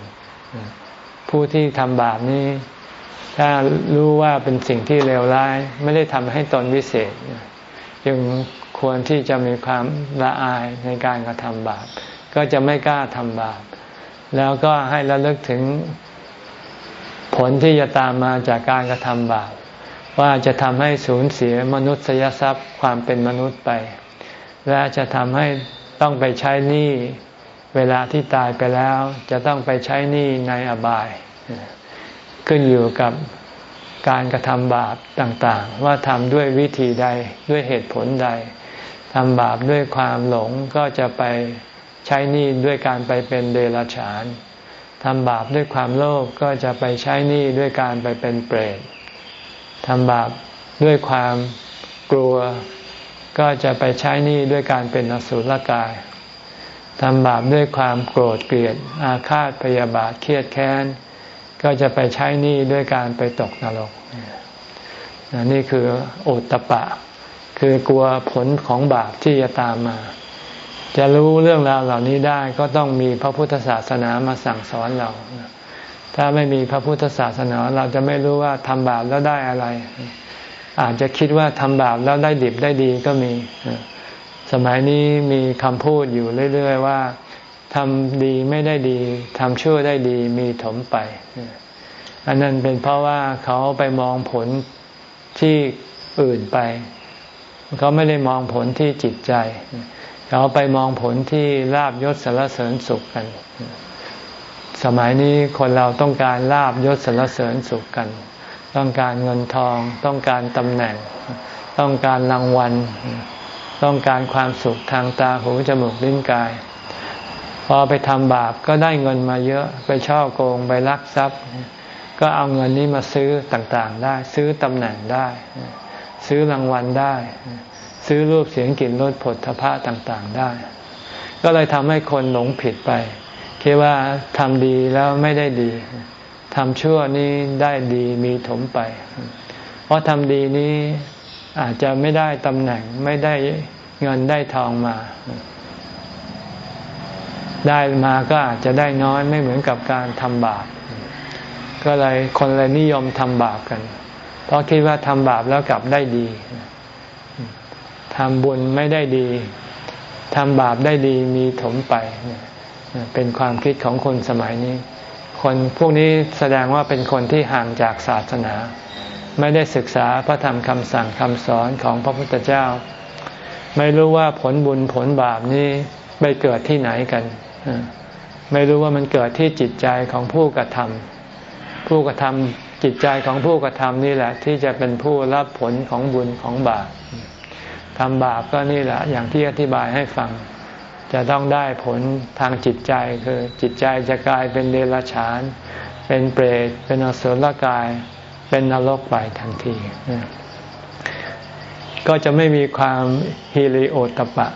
ผู้ที่ทำบาปนี้ ถ้ารู้ว่าเป็นสิ่งที่เลวร้าย ไม่ได้ทำให้ตนวิเศษจึงควรที่จะมีความละอายในการกระทำบาป ก็จะไม่กล้าทำบาป แล้วก็ให้ระลึกถึง ผลที่จะตามมาจากการกระทำบาปว่าจะทำให้สูญเสียมนุษยทรัพย์ความเป็นมนุษย์ไป และจะทำให้ต้องไปใช้หนี้เวลาที่ตายไปแล้วจะต้องไปใช้หนี้ในอบาย ขึ้นอยู่กับการกระทำบาปต่างๆ ว่าทำด้วยวิธีใดด้วยเหตุผลใดทำบาปด้วยความหลงก็จะไปใช้หนี้ด้วยการไปเป็นเดรัจฉาน ทำบาปด้วยความโลภก็จะไปใช้หนี้ด้วยการไปเป็นเปรตทำบาปด้วยความกลัว ก็จะไปใช้หนี้ด้วยการเป็นอสุรกายทำบาปด้วยความโกรธเกลียด อาฆาตพยาบาทเครียดแค้น ก็จะไปใช้หนี้ด้วยการไปตกนรก นี่คือโอตตะปะ คือกลัวผลของบาปที่จะตามมา จะรู้เรื่องราวเหล่านี้ได้ก็ต้องมีพระพุทธศาสนามาสั่งสอนเรา ถ้าไม่มีพระพุทธศาสนาเราจะไม่รู้ว่าทำบาปแล้วได้อะไร อาจจะคิดว่าทำบาปแล้วได้ดิบได้ดีก็มี สมัยนี้มีคำพูดอยู่เรื่อย ๆ ว่าทำดีไม่ได้ดีทำชั่วได้ดีมีถมไปอันนั้นเป็นเพราะว่าเขาไปมองผลที่อื่นไป เขาไม่ได้มองผลที่จิตใจ เขาไปมองผลที่ลาบยศสารเสริญสุขกัน สมัยนี้คนเราต้องการลาบยศสารเสริญสุขกัน ต้องการเงินทอง ต้องการตำแหน่ง ต้องการรางวัล ต้องการความสุขทางตาหูจมูกลิ้นกาย พอไปทำบาปก็ได้เงินมาเยอะไปช่อโกงไปลักทรัพย์ ก็เอาเงินนี้มาซื้อต่างๆได้ ซื้อตำแหน่งได้ ซื้อรางวัลได้ ซื้อรูปเสียงกลิ่นรสผลทพะต่างๆได้ ก็เลยทำให้คนหลงผิดไป คิดว่าทำดีแล้วไม่ได้ดีทำชั่วนี้ได้ดีมีถมไป เพราะทำดีนี้อาจจะไม่ได้ตำแหน่งไม่ได้เงินได้ทองมา ได้มาก็อาจจะได้น้อยไม่เหมือนกับการทำบาป ก็เลยคนเลยนิยมทำบาปกัน เพราะคิดว่าทำบาปแล้วกลับได้ดี ทำบุญไม่ได้ดีทำบาปได้ดีมีถมไป เป็นความคิดของคนสมัยนี้ คนพวกนี้แสดงว่าเป็นคนที่ห่างจากศาสนา ไม่ได้ศึกษาพระธรรมคำสั่งคำสอนของพระพุทธเจ้า ไม่รู้ว่าผลบุญผลบาปนี้ไปเกิดที่ไหนกัน ไม่รู้ว่ามันเกิดที่จิตใจของผู้กระทำผู้กระทำจิตใจของผู้กระทำนี่แหละ ที่จะเป็นผู้รับผลของบุญของบาป ทำบาปก็นี่แหละอย่างที่อธิบายให้ฟัง จะต้องได้ผลทางจิตใจคือจิตใจจะกลายเป็นเดรัจฉาน เป็นเปรตเป็นอสุรกาย เป็นนรกไปทันที ก็จะไม่มีความฮิริโอตปะ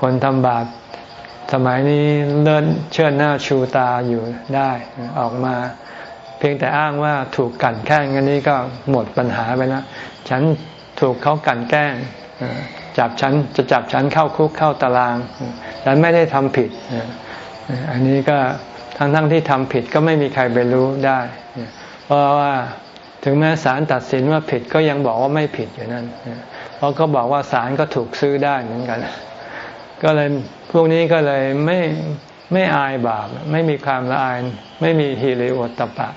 คนทำบาปสมัยนี้เลิศเชิดหน้าชูตาอยู่ได้ออกมา เพียงแต่อ้างว่าถูกกันแกล้งอันนี้ก็หมดปัญหาไปแล้วฉันถูกเขากันแกล้ง จับฉันจะจับฉันเข้าคุกเข้าตารางฉันไม่ได้ทำผิด อันนี้ก็ทั้งทั้งที่ทำผิดก็ไม่มีใครไปรู้ได้ เพราะว่าถึงแม้ศาลตัดสินว่าผิดก็ยังบอกว่าไม่ผิดอยู่นั่น เพราะก็บอกว่าศาลก็ถูกซื้อได้เหมือนกัน ก็เลยพวกนี้ก็เลยไม่ไม่อายบาป ไม่มีความละอาย ไม่มีฮิริโอตตปะ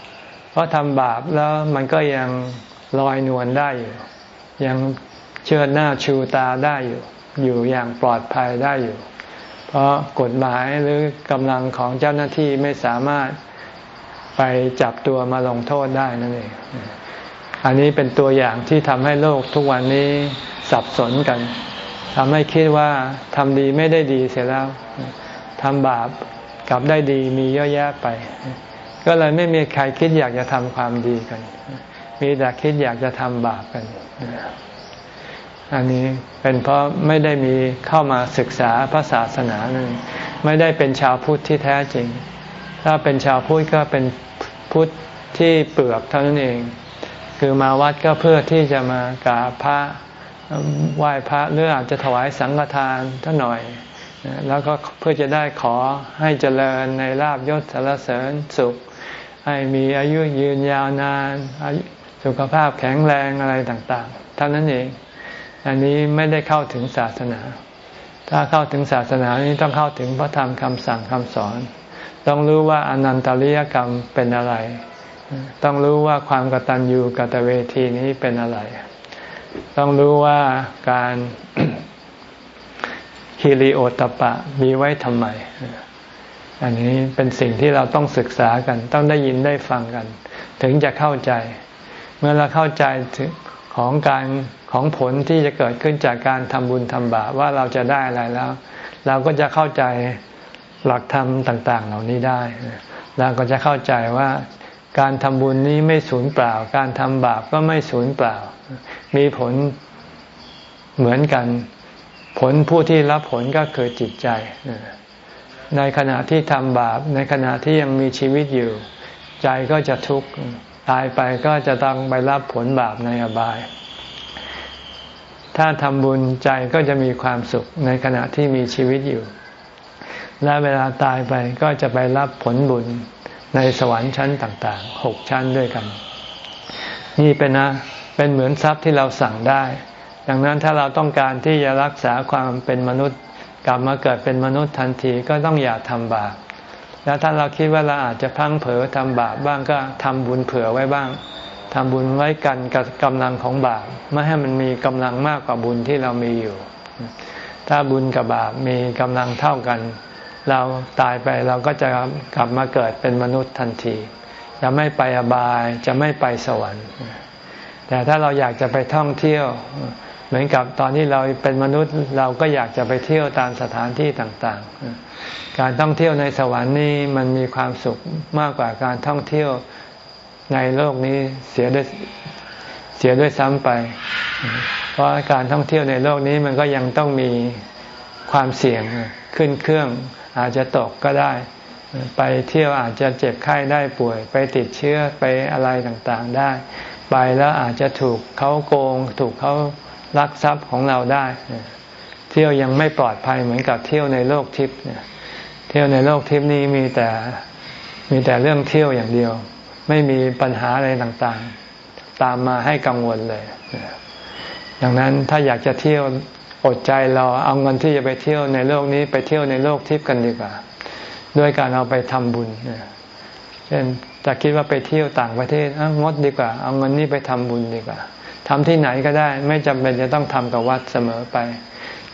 เพราะทำบาปแล้วมันก็ยังลอยนวลได้อยู่ ยัง เชิดหน้าชูตาได้อยู่ อยู่อย่างปลอดภัยได้อยู่ เพราะกฎหมายหรือกำลังของเจ้าหน้าที่ไม่สามารถไปจับตัวมาลงโทษได้นั่นเองอันนี้เป็นตัวอย่างที่ทำให้โลกทุกวันนี้สับสนกันทำให้คิดว่าทำดีไม่ได้ดีเสียแล้วทำบาปกลับได้ดีมีเยอะแยะไป ก็เลยไม่มีใครคิดอยากจะทำความดีกัน มีแต่คิดอยากจะทำบาปกัน อันนี้เป็นเพราะไม่ได้มีเข้ามาศึกษาพระศาสนาหนึ่งไม่ได้เป็นชาวพุทธที่แท้จริง ถ้าเป็นชาวพุทธก็เป็นพุทธที่เปลือกเท่านั้นเอง คือมาวัดก็เพื่อที่จะมากราบพระไหว้พระหรืออาจจะถวายสังฆทานท่าหน่อย แล้วก็เพื่อจะได้ขอให้เจริญในลาบยศสารเสริญสุข ให้มีอายุยืนยาวนาน สุขภาพแข็งแรงอะไรต่างๆเท่านั้นเอง อันนี้ไม่ได้เข้าถึงศาสนา ถ้าเข้าถึงศาสนานี้ต้องเข้าถึงพระธรรมคำสั่งคำสอน ต้องรู้ว่าอนันตริยกรรมเป็นอะไร ต้องรู้ว่าความกตัญญูกตเวทีนี้เป็นอะไร ต้องรู้ว่าการฮิริโอตปะมีไว้ทำไม อันนี้เป็นสิ่งที่เราต้องศึกษากัน ต้องได้ยินได้ฟังกัน ถึงจะเข้าใจ เมื่อเราเข้าใจของการ ของผลที่จะเกิดขึ้นจากการทำบุญทำบาปว่าเราจะได้อะไรแล้ว เราก็จะเข้าใจหลักธรรมต่าง ๆ เหล่านี้ได้ เราก็จะเข้าใจว่าการทำบุญนี้ไม่สูญเปล่า การทำบาปก็ไม่สูญเปล่า มีผลเหมือนกัน ผลผู้ที่รับผลก็คือจิตใจ ในขณะที่ทำบาป ในขณะที่ยังมีชีวิตอยู่ ใจก็จะทุกข์ตายไปก็จะต้องไปรับผลบาปในอบาย ถ้าทำบุญใจก็จะมีความสุขในขณะที่มีชีวิตอยู่ และเวลาตายไปก็จะไปรับผลบุญในสวรรค์ชั้นต่างๆหกชั้นด้วยกัน นี่เป็นนะเป็นเหมือนทรัพย์ที่เราสั่งได้ ดังนั้นถ้าเราต้องการที่จะรักษาความเป็นมนุษย์ กลับมาเกิดเป็นมนุษย์ทันทีก็ต้องอย่าทำบาปแล้วถ้าเราคิดว่าเราอาจจะพังเผลอทำบาปบ้างก็ทำบุญเผื่อไว้บ้าง ทำบุญไว้กันกับกำลังของบาปไม่ให้มันมีกำลังมากกว่าบุญที่เรามีอยู่ ถ้าบุญกับบาปมีกำลังเท่ากัน เราตายไปเราก็จะกลับมาเกิดเป็นมนุษย์ทันที จะไม่ไปอบายจะไม่ไปสวรรค์ แต่ถ้าเราอยากจะไปท่องเที่ยว เหมือนกับตอนที่เราเป็นมนุษย์เราก็อยากจะไปเที่ยวตามสถานที่ต่างๆ การท่องเที่ยวในสวรรค์นี่มันมีความสุขมากกว่าการท่องเที่ยว ในโลกนี้เสียด้วยเสียด้วยซ้ำไป เพราะการท่องเที่ยวในโลกนี้มันก็ยังต้องมีความเสี่ยงขึ้นเครื่องอาจจะตกก็ได้ ไปเที่ยวอาจจะเจ็บไข้ได้ป่วย ไปติดเชื้อไปอะไรต่างๆได้ ไปแล้วอาจจะถูกเขาโกง ถูกเขาลักทรัพย์ของเราได้ เที่ยวยังไม่ปลอดภัยเหมือนกับเที่ยวในโลกทิพย์เที่ยวในโลกทิพย์นี้มีแต่มีแต่เรื่องเที่ยวอย่างเดียว ไม่มีปัญหาอะไรต่างๆ ตามมาให้กังวลเลย ดังนั้นถ้าอยากจะเที่ยวอดใจรอเอาเงินที่จะไปเที่ยวในโลกนี้ไปเที่ยวในโลกทิพย์กันดีกว่า ด้วยการเอาไปทำบุญเช่นจะคิดว่าไปเที่ยวต่างประเทศงดดีกว่า เอาเงินนี้ไปทำบุญดีกว่าทำที่ไหนก็ได้ ไม่จำเป็นจะต้องทำกับวัดเสมอไป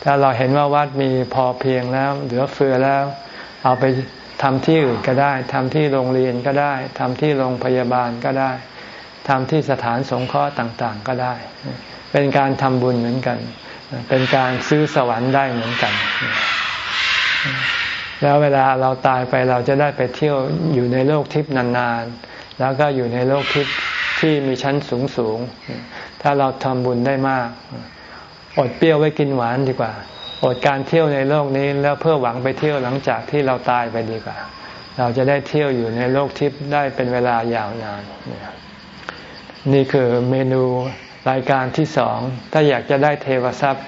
ถ้าเราเห็นว่าวัดมีพอเพียงแล้ว เหลือเฟือแล้ว เอาไป ทำที่อื่นก็ได้ทำที่โรงเรียนก็ได้ทำที่โรงพยาบาลก็ได้ทำที่สถานสงเคราะห์ต่างๆก็ได้ เป็นการทำบุญเหมือนกัน เป็นการซื้อสวรรค์ได้เหมือนกัน แล้วเวลาเราตายไปเราจะได้ไปเที่ยวอยู่ในโลกทิพย์นานๆ แล้วก็อยู่ในโลกทิพย์ที่มีชั้นสูงๆ ถ้าเราทำบุญได้มาก อดเปรี้ยวไว้กินหวานดีกว่า อดการเที่ยวในโลกนี้แล้วเพื่อหวังไปเที่ยวหลังจากที่เราตายไปดีกว่า เราจะได้เที่ยวอยู่ในโลกทิพย์ได้เป็นเวลายาวนาน นี่คือเมนูรายการที่สอง ถ้าอยากจะได้เทวทรัพย์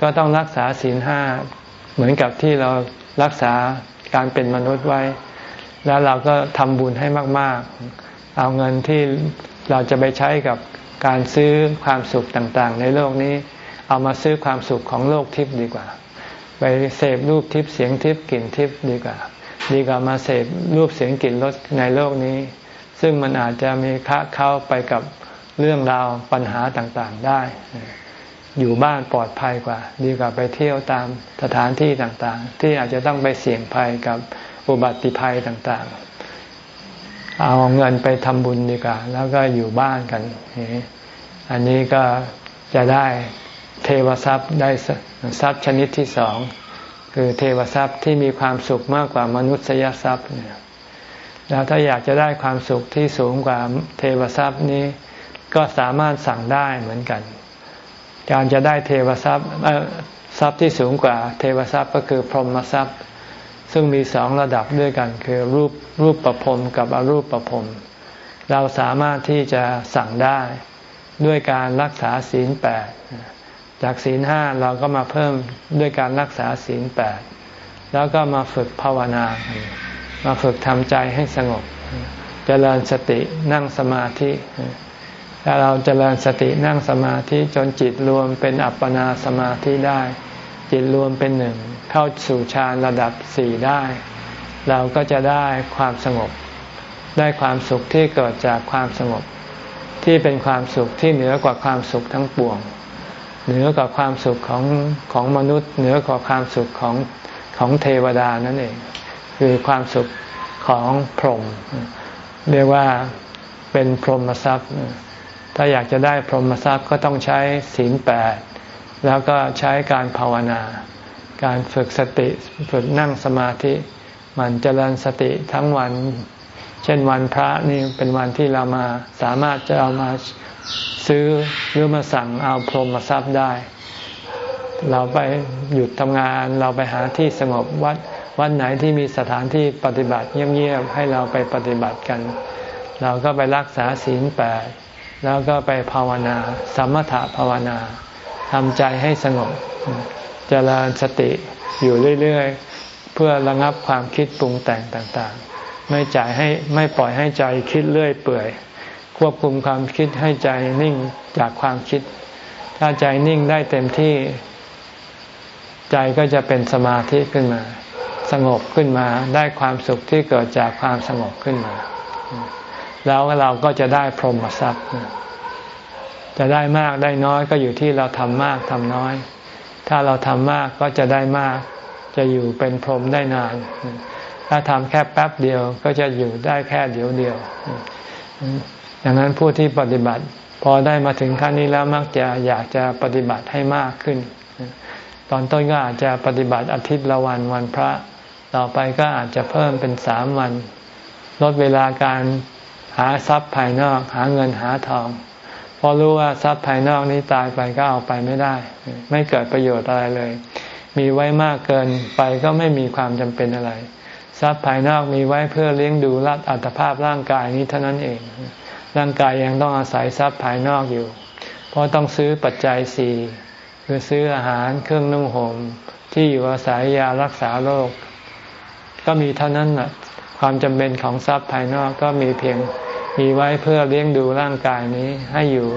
ก็ต้องรักษาศีลห้าเหมือนกับที่เรารักษาการเป็นมนุษย์ไว้ แล้วเราก็ทำบุญให้มาก ๆ เอาเงินที่เราจะไปใช้กับการซื้อความสุขต่างๆ ในโลกนี้ เอามาซื้อความสุขของโลกทิพย์ดีกว่า ไปเสพรูปทิพย์เสียงทิพย์กลิ่นทิพย์ดีกว่า ดีกว่ามาเสพรูปเสียงกลิ่นรสในโลกนี้ ซึ่งมันอาจจะมีคะเข้าไปกับเรื่องราวปัญหาต่างๆได้ อยู่บ้านปลอดภัยกว่า ดีกว่าไปเที่ยวตามสถานที่ต่างๆ ที่อาจจะต้องไปเสี่ยงภัยกับอุบัติภัยต่างๆเอาเงินไปทำบุญดีกว่า แล้วก็อยู่บ้านกัน อันนี้ก็จะได้ เทวทรัพย์ได้ทรัพย์ชนิดที่สองคือเทวทรัพย์ที่มีความสุขมากกว่ามนุษยทรัพย์เนี่ยแล้วถ้าอยากจะได้ความสุขที่สูงกว่าเทวทรัพย์นี้ ก็สามารถสั่งได้เหมือนกัน การจะได้เทวทรัพย์ทรัพย์ที่สูงกว่าเทวทรัพย์ก็คือพรหมทรัพย์ ซึ่งมีสองระดับด้วยกัน คือรูปรูปประพรมกับอรูปประพรมเราสามารถที่จะสั่งได้ด้วยการรักษาศีลแปด จากศีลห้าเราก็มาเพิ่มด้วยการรักษาศีลแปดแล้วก็มาฝึกภาวนา มาฝึกทำใจให้สงบจเจริญสตินั่งสมาธิถ้าเราจเจริญสตินั่งสมาธิจนจิตรวมเป็นอัปปนาสมาธิได้ จิตรวมเป็นหนึ่งเข้าสู่ฌานระดับสี่ได้ เราก็จะได้ความสงบ ได้ความสุขที่เกิดจากความสงบ ที่เป็นความสุขที่เหนือกว่าความสุขทั้งปวง เหนือกว่าความสุขของของมนุษย์ เหนือกว่าความสุขของของเทวดานั่นเอง คือความสุขของพรหมเรียกว่าเป็นพรหมทรัพย์ ถ้าอยากจะได้พรหมทรัพย์ก็ต้องใช้ศีลแปดแล้วก็ใช้การภาวนา การฝึกสติฝึกนั่งสมาธิ มันเจริญสติทั้งวัน เช่นวันพระนี่เป็นวันที่เรามาสามารถจะเอามา ซื้อหรือมาสั่งเอาพรหมทรัพย์ได้ เราไปหยุดทำงาน เราไปหาที่สงบวัดวัดไหนที่มีสถานที่ปฏิบัติเงียบๆให้เราไปปฏิบัติกัน เราก็ไปรักษาศีลแปดแล้วก็ไปภาวนาสมถะภาวนาทำใจให้สงบเจริญสติอยู่เรื่อยๆ เพื่อระงับความคิดปรุงแต่งต่างๆ ไม่ใจให้ไม่ปล่อยให้ใจคิดเรื่อยเปื่อย ควบคุมความคิดให้ใจนิ่งจากความคิด ถ้าใจนิ่งได้เต็มที่ ใจก็จะเป็นสมาธิขึ้นมา สงบขึ้นมาได้ความสุขที่เกิดจากความสงบขึ้นมา แล้วเราก็จะได้พรหมทรัพย์จะได้มากได้น้อยก็อยู่ที่เราทำมากทำน้อย ถ้าเราทำมากก็จะได้มาก จะอยู่เป็นพรหมได้นาน ถ้าทำแค่แป๊บเดียวก็จะอยู่ได้แค่เดียวเดียว ดังนั้นผู้ที่ปฏิบัติ พอได้มาถึงขั้นนี้แล้วมักจะอยากจะปฏิบัติให้มากขึ้น ตอนต้นก็อาจจะปฏิบัติอาทิตย์ละวันวันพระ ต่อไปก็อาจจะเพิ่มเป็นสามวัน ลดเวลาการหาทรัพย์ภายนอก หาเงินหาทองพอรู้ว่าทรัพย์ภายนอกนี้ตายไปก็เอาไปไม่ได้ ไม่เกิดประโยชน์อะไรเลย มีไว้มากเกินไปก็ไม่มีความจำเป็นอะไร ทรัพย์ภายนอกมีไว้เพื่อเลี้ยงดูรัดอัตภาพร่างกายนี้เท่านั้นเอง ร่างกายยังต้องอาศัยทรัพย์ภายนอกอยู่ เพราะต้องซื้อปัจจัยสี่คือซื้ออาหารเครื่องนุ่งห่มที่อยู่อาศัยยารักษาโรคก็มีเท่านั้นแหละความจำเป็นของทรัพย์ภายนอกก็มีเพียงมีไว้เพื่อเลี้ยงดูร่างกายนี้ให้อยู่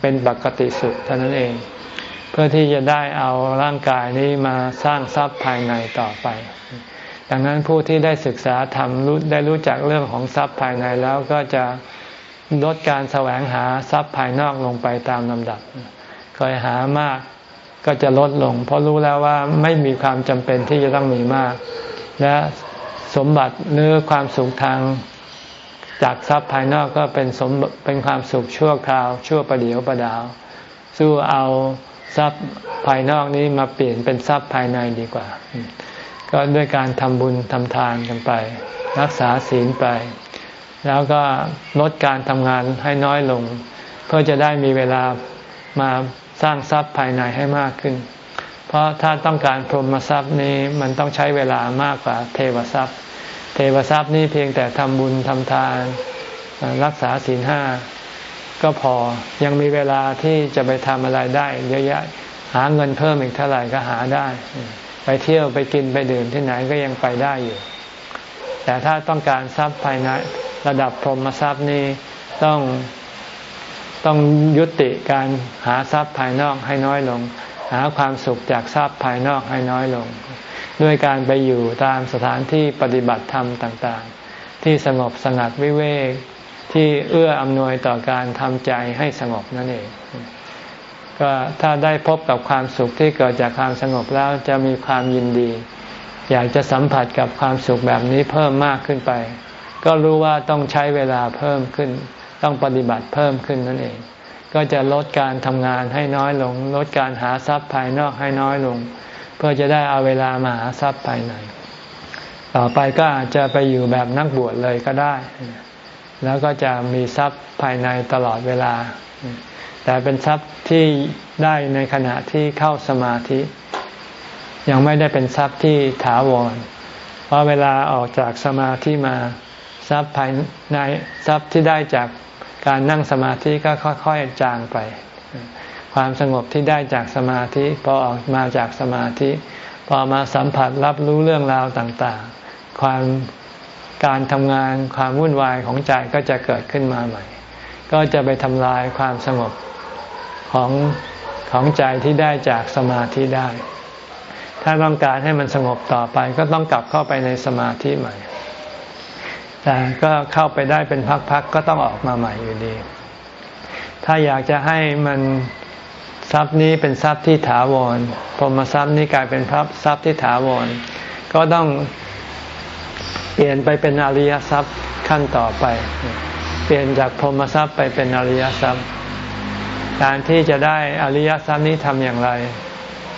เป็นปกติสุขเท่านั้นเอง เพื่อที่จะได้เอาร่างกายนี้มาสร้างทรัพย์ภายในต่อไป ดังนั้นผู้ที่ได้ศึกษาธรรมรู้ได้รู้จักเรื่องของทรัพย์ภายในแล้วก็จะ ลดการแสวงหาทรัพย์ภายนอกลงไปตามลำดับ เคยหามากก็จะลดลง เพราะรู้แล้วว่าไม่มีความจำเป็นที่จะต้องมีมาก และสมบัติเนื้อความสุขทางจากทรัพย์ภายนอกก็เป็นสมเป็นความสุขชั่วคราว ชั่วประเดียวประดาว สู้เอาทรัพย์ภายนอกนี้มาเปลี่ยนเป็นทรัพย์ภายในดีกว่า ก็ด้วยการทำบุญทำทานกันไป รักษาศีลไป แล้วก็ลดการทำงานให้น้อยลง เพื่อจะได้มีเวลามาสร้างทรัพย์ภายในให้มากขึ้น เพราะถ้าต้องการพรหมทรัพย์นี้มันต้องใช้เวลามากกว่าเทวทรัพย์ เทวทรัพย์นี่เพียงแต่ทำบุญทำทาน รักษาศีลห้าก็พอยังมีเวลาที่จะไปทำอะไรได้ เยอะแยะหาเงินเพิ่มอีกเท่าไหร่ก็หาได้ ไปเที่ยวไปกินไปดื่มที่ไหนก็ยังไปได้อยู่ แต่ถ้าต้องการทรัพย์ภายใน ระดับพรหมทรัพย์นี้ต้องต้องยุติการหาทรัพย์ภายนอกให้น้อยลง หาความสุขจากทรัพย์ภายนอกให้น้อยลง ด้วยการไปอยู่ตามสถานที่ปฏิบัติธรรมต่างๆ ที่สงบสงัดวิเวกที่เอื้ออำนวยต่อการทำใจให้สงบนั่นเองก็ถ้าได้พบกับความสุขที่เกิดจากความสงบแล้วจะมีความยินดี อยากจะสัมผัสกับความสุขแบบนี้เพิ่มมากขึ้นไป ก็รู้ว่าต้องใช้เวลาเพิ่มขึ้น ต้องปฏิบัติเพิ่มขึ้นนั่นเอง ก็จะลดการทำงานให้น้อยลง ลดการหาทรัพย์ภายนอกให้น้อยลง เพื่อจะได้เอาเวลามาหาทรัพย์ภายในต่อไปก็อาจจะไปอยู่แบบนักบวชเลยก็ได้ แล้วก็จะมีทรัพย์ภายในตลอดเวลา แต่เป็นทรัพย์ที่ได้ในขณะที่เข้าสมาธิ ยังไม่ได้เป็นทรัพย์ที่ถาวร เพราะเวลาออกจากสมาธิมา ทรัพย์ภายในทรัพย์ที่ได้จากการนั่งสมาธิก็ค่อยๆจางไป ความสงบที่ได้จากสมาธิพอออกมาจากสมาธิ พอมาสัมผัสรับรู้เรื่องราวต่างๆ ความการทำงานความวุ่นวายของใจก็จะเกิดขึ้นมาใหม่ ก็จะไปทำลายความสงบของของใจที่ได้จากสมาธิได้ ถ้าต้องการให้มันสงบต่อไปก็ต้องกลับเข้าไปในสมาธิใหม่ แต่ก็เข้าไปได้เป็นพักๆก็ต้องออกมาใหม่อยู่ดี ถ้าอยากจะให้มันทรัพย์นี้เป็นทรัพย์ที่ถาวรพรหมทรัพย์นี้กลายเป็นพระทรัพย์ที่ถาวร ก็ต้องเปลี่ยนไปเป็นอริยทรัพย์ขั้นต่อไป เปลี่ยนจากพรหมทรัพย์ไปเป็นอริยทรัพย์ การที่จะได้อริยทรัพย์นี้ทำอย่างไร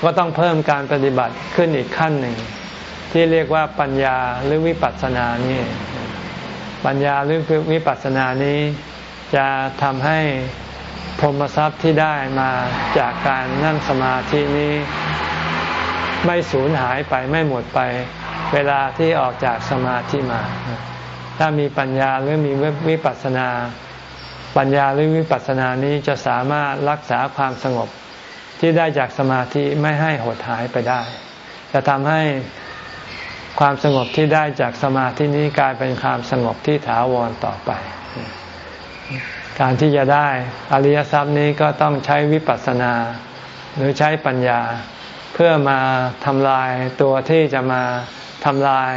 ก็ต้องเพิ่มการปฏิบัติขึ้นอีกขั้นหนึ่ง ที่เรียกว่าปัญญาหรือวิปัสสนานี่ ปัญญาหรือวิปัสสนานี้ จะทำให้พรหมทรัพย์ที่ได้มาจากการนั่งสมาธินี้ ไม่สูญหายไปไม่หมดไป เวลาที่ออกจากสมาธิมา ถ้ามีปัญญาหรือมีวิปัสสนา ปัญญาหรือวิปัสสนานี้จะสามารถรักษาความสงบที่ได้จากสมาธิไม่ให้หดหายไปได้ จะทำให้ ความสงบที่ได้จากสมาธินี้กลายเป็นความสงบที่ถาวรต่อไป การที่จะได้อริยทรัพย์นี้ก็ต้องใช้วิปัสสนา หรือใช้ปัญญา เพื่อมาทำลายตัวที่จะมาทำลาย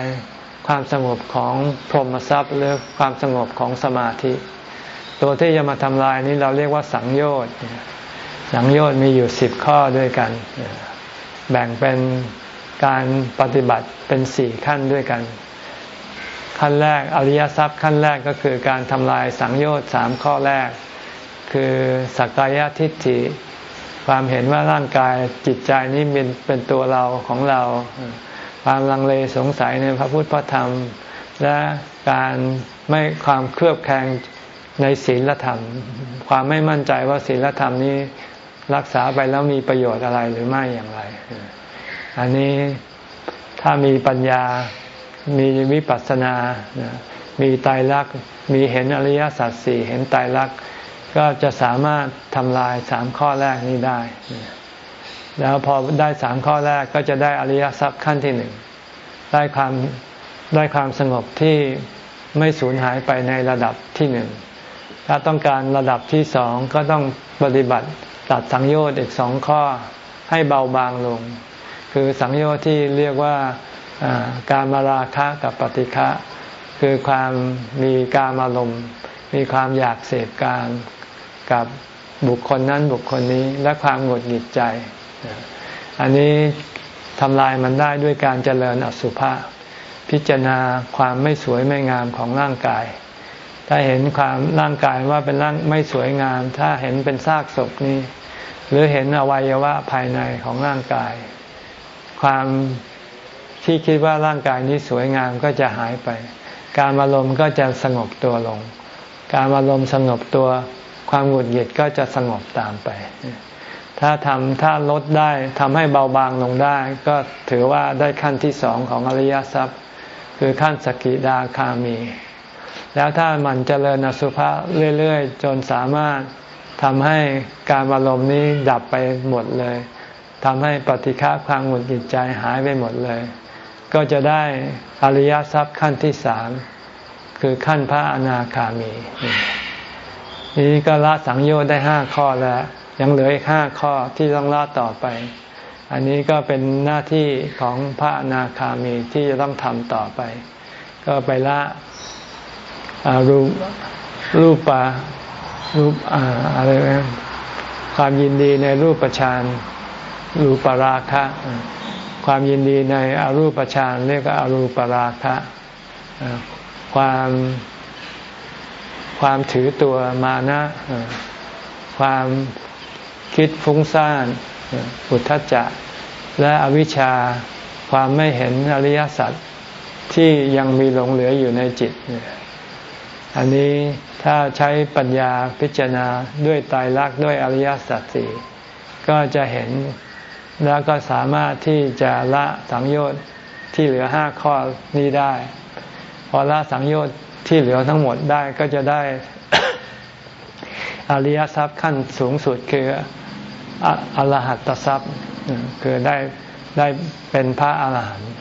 ความสงบของพรหมทรัพย์หรือความสงบของสมาธิ ตัวที่จะมาทำลายนี้เราเรียกว่าสังโยชน์สังโยชน์มีอยู่สิบข้อด้วยกัน แบ่งเป็น การปฏิบัติเป็นสี่ขั้นด้วยกัน ขั้นแรกอริยทรัพย์ขั้นแรกก็คือการทำลายสังโยชน์สามข้อแรก คือสักกายทิฏฐิ ความเห็นว่าร่างกายจิตใจนี้เป็นเป็นตัวเราของเรา ความลังเลสงสัยในพระพุทธพระธรรม และการไม่ความเครือบแคลงในศีลธรรม ความไม่มั่นใจว่าศีลธรรมนี้รักษาไปแล้วมีประโยชน์อะไรหรือไม่อย่างไร อันนี้ถ้ามีปัญญา มีวิปัสสนา มีไตรลักษณ์ มีเห็นอริยสัจสี่ เห็นไตรลักษณ์ ก็จะสามารถทำลายสามข้อแรกนี้ได้ แล้วพอได้สามข้อแรกก็จะได้อริยสัจขั้นที่หนึ่ง ได้ความได้ความสงบที่ไม่สูญหายไปในระดับที่หนึ่ง ถ้าต้องการระดับที่สองก็ต้องปฏิบัติตัดสังโยชน์อีกสองข้อให้เบาบางลง คือสังโยชน์ที่เรียกว่าการมาราคะกับปฏิฆะคือความมีการอารมณ์ มีความอยากเสพการกับบุคคลนั้นบุคคลนี้และความหงุดหงิดใจ อันนี้ทำลายมันได้ด้วยการเจริญอสุภะพิจารณาความไม่สวยไม่งามของร่างกาย ถ้าเห็นความร่างกายว่าเป็นร่างไม่สวยงาม ถ้าเห็นเป็นซากศพนี้ หรือเห็นอวัยวะภายในของร่างกาย ความที่คิดว่าร่างกายนี้สวยงามก็จะหายไป การอารมณ์ก็จะสงบตัวลง การอารมณ์สงบตัว ความหงุดหงิดก็จะสงบตามไป ถ้าทำถ้าลดได้ทำให้เบาบางลงได้ ก็ถือว่าได้ขั้นที่สองของอริยทรัพย์ คือขั้นสกิดาคามี แล้วถ้ามันเจริญอสุภะเรื่อย ๆ จนสามารถทำให้การอารมณ์นี้ดับไปหมดเลย ทำให้ปฏิฆาความหงุดหงิดใจหายไปหมดเลย ก็จะได้อริยทรัพย์ขั้นที่สามคือขั้นพระอนาคามี นี้ก็ละสังโยชน์ได้ห้าข้อแล้ว ยังเหลืออีกห้าข้อที่ต้องละต่อไป อันนี้ก็เป็นหน้าที่ของพระอนาคามีที่จะต้องทำต่อไป ก็ไปละรูปรูปปารูปอะไรนะความยินดีในรูปประชาน รูปราคะ ความยินดีในอรูปฌานเรียกว่าอรูปราคะความความถือตัวมานะ ความคิดฟุ้งซ่านอุทธัจจะและอวิชชาความไม่เห็นอริยสัจที่ยังมีหลงเหลืออยู่ในจิต อันนี้ถ้าใช้ปัญญาพิจารณาด้วยตายรักด้วยอริยสัจสี่ก็จะเห็น แล้วก็สามารถที่จะละสังโยชน์ที่เหลือห้าข้อนี้ได้ พอละสังโยชน์ที่เหลือทั้งหมดได้ก็จะได้ อริยทรัพย์ขั้นสูงสุดคืออรหัตทรัพย์ คือได้ได้เป็นพระอรหันต์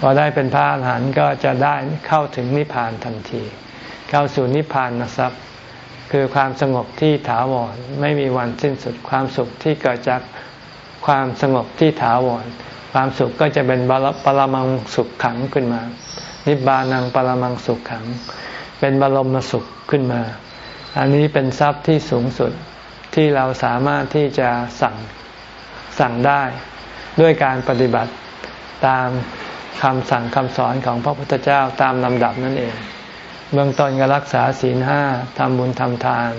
พอได้เป็นพระอรหันต์ก็จะได้เข้าถึงนิพพานทันที เข้าสู่นิพพานทรัพย์ คือความสงบที่ถาวรไม่มีวันสิ้นสุดความสุขที่เกิดจาก ความสงบที่ถาวร ความสุขก็จะเป็นปรมังสุขขังขึ้นมา นิบานังปรมังสุขขัง เป็นบรมสุขขึ้นมา อันนี้เป็นทรัพย์ที่สูงสุดที่เราสามารถที่จะสั่งสั่งได้ด้วยการปฏิบัติตามคำสั่งคำสอนของพระพุทธเจ้าตามลำดับนั่นเอง เบื้องต้นก็รักษาศีลห้าทำบุญทำทาน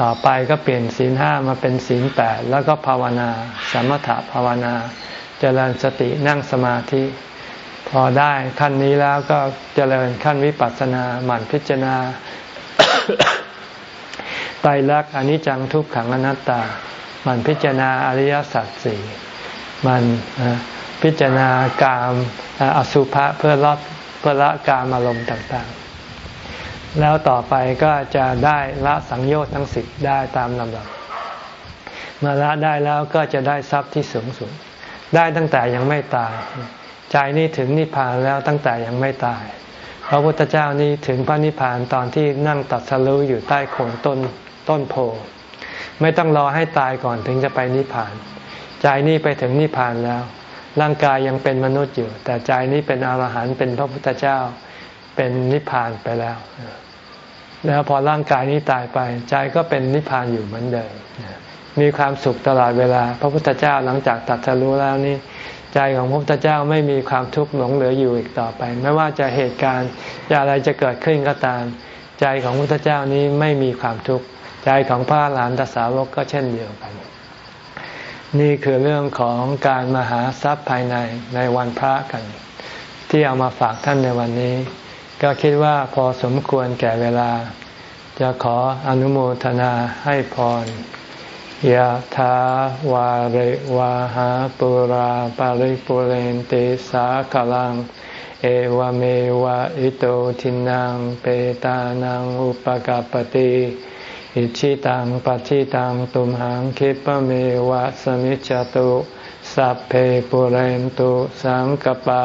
ต่อไปก็เปลี่ยนศีลห้ามาเป็นศีลแปดแล้วก็ภาวนาสมถภาวนาจเจริญสตินั่งสมาธิ พอได้ขั้นนี้แล้วก็เจริญขั้นวิปัสสนาหมั่นพิจารณาไตรลักษณ์อนิจจังทุกขังอนัตตาหมั่นพิจารณาอริยสัจสี่มันพิจารณากามอสุภะเพื่อละเพื่อละกามอารมณ์ต่าง แล้วต่อไปก็จะได้ละสังโยชน์ทั้งสิบได้ตามลำดับเมื่อละได้แล้วก็จะได้ทรัพย์ที่สูงสุด ได้ตั้งแต่ยังไม่ตาย ใจนี่ถึงนิพพานแล้วตั้งแต่ยังไม่ตาย พระพุทธเจ้านี่ถึงพระนิพพานตอนที่นั่งตัดสรู้อยู่ใต้โคนต้นต้นโพไม่ต้องรอให้ตายก่อนถึงจะไปนิพพาน ใจนี่ไปถึงนิพพานแล้ว ร่างกายยังเป็นมนุษย์อยู่ แต่ใจนี้เป็นอรหันต์เป็นพระพุทธเจ้า เป็นนิพพานไปแล้ว แล้วพอร่างกายนี้ตายไป ใจก็เป็นนิพพานอยู่เหมือนเดิมมีความสุขตลอดเวลา พระพุทธเจ้าหลังจากตัดสรู้แล้วนี่ใจของพระพุทธเจ้าไม่มีความทุกข์หลงเหลืออยู่อีกต่อไป ไม่ว่าจะเหตุการณ์อะไรจะเกิดขึ้นก็ตาม ใจของพระพุทธเจ้านี้ไม่มีความทุกข์ใจของพระหลานตสาวกก็เช่นเดียวกัน นี่คือเรื่องของการมาหาทรัพย์ภายในในวันพระกัน ที่เอามาฝากท่านในวันนี้ ก็คิดว่าพอสมควรแก่เวลา จะขออนุโมทนาให้พรยะถาวาริวาหาปุราปาริปุเรนติสากลัง เอวเมวะอิโตทินังเปตานังอุปกาปติอิชิตังปัชิตังตุมหังคิปเมวะสมิจจตุสัพเพปุเรนตุสังกปา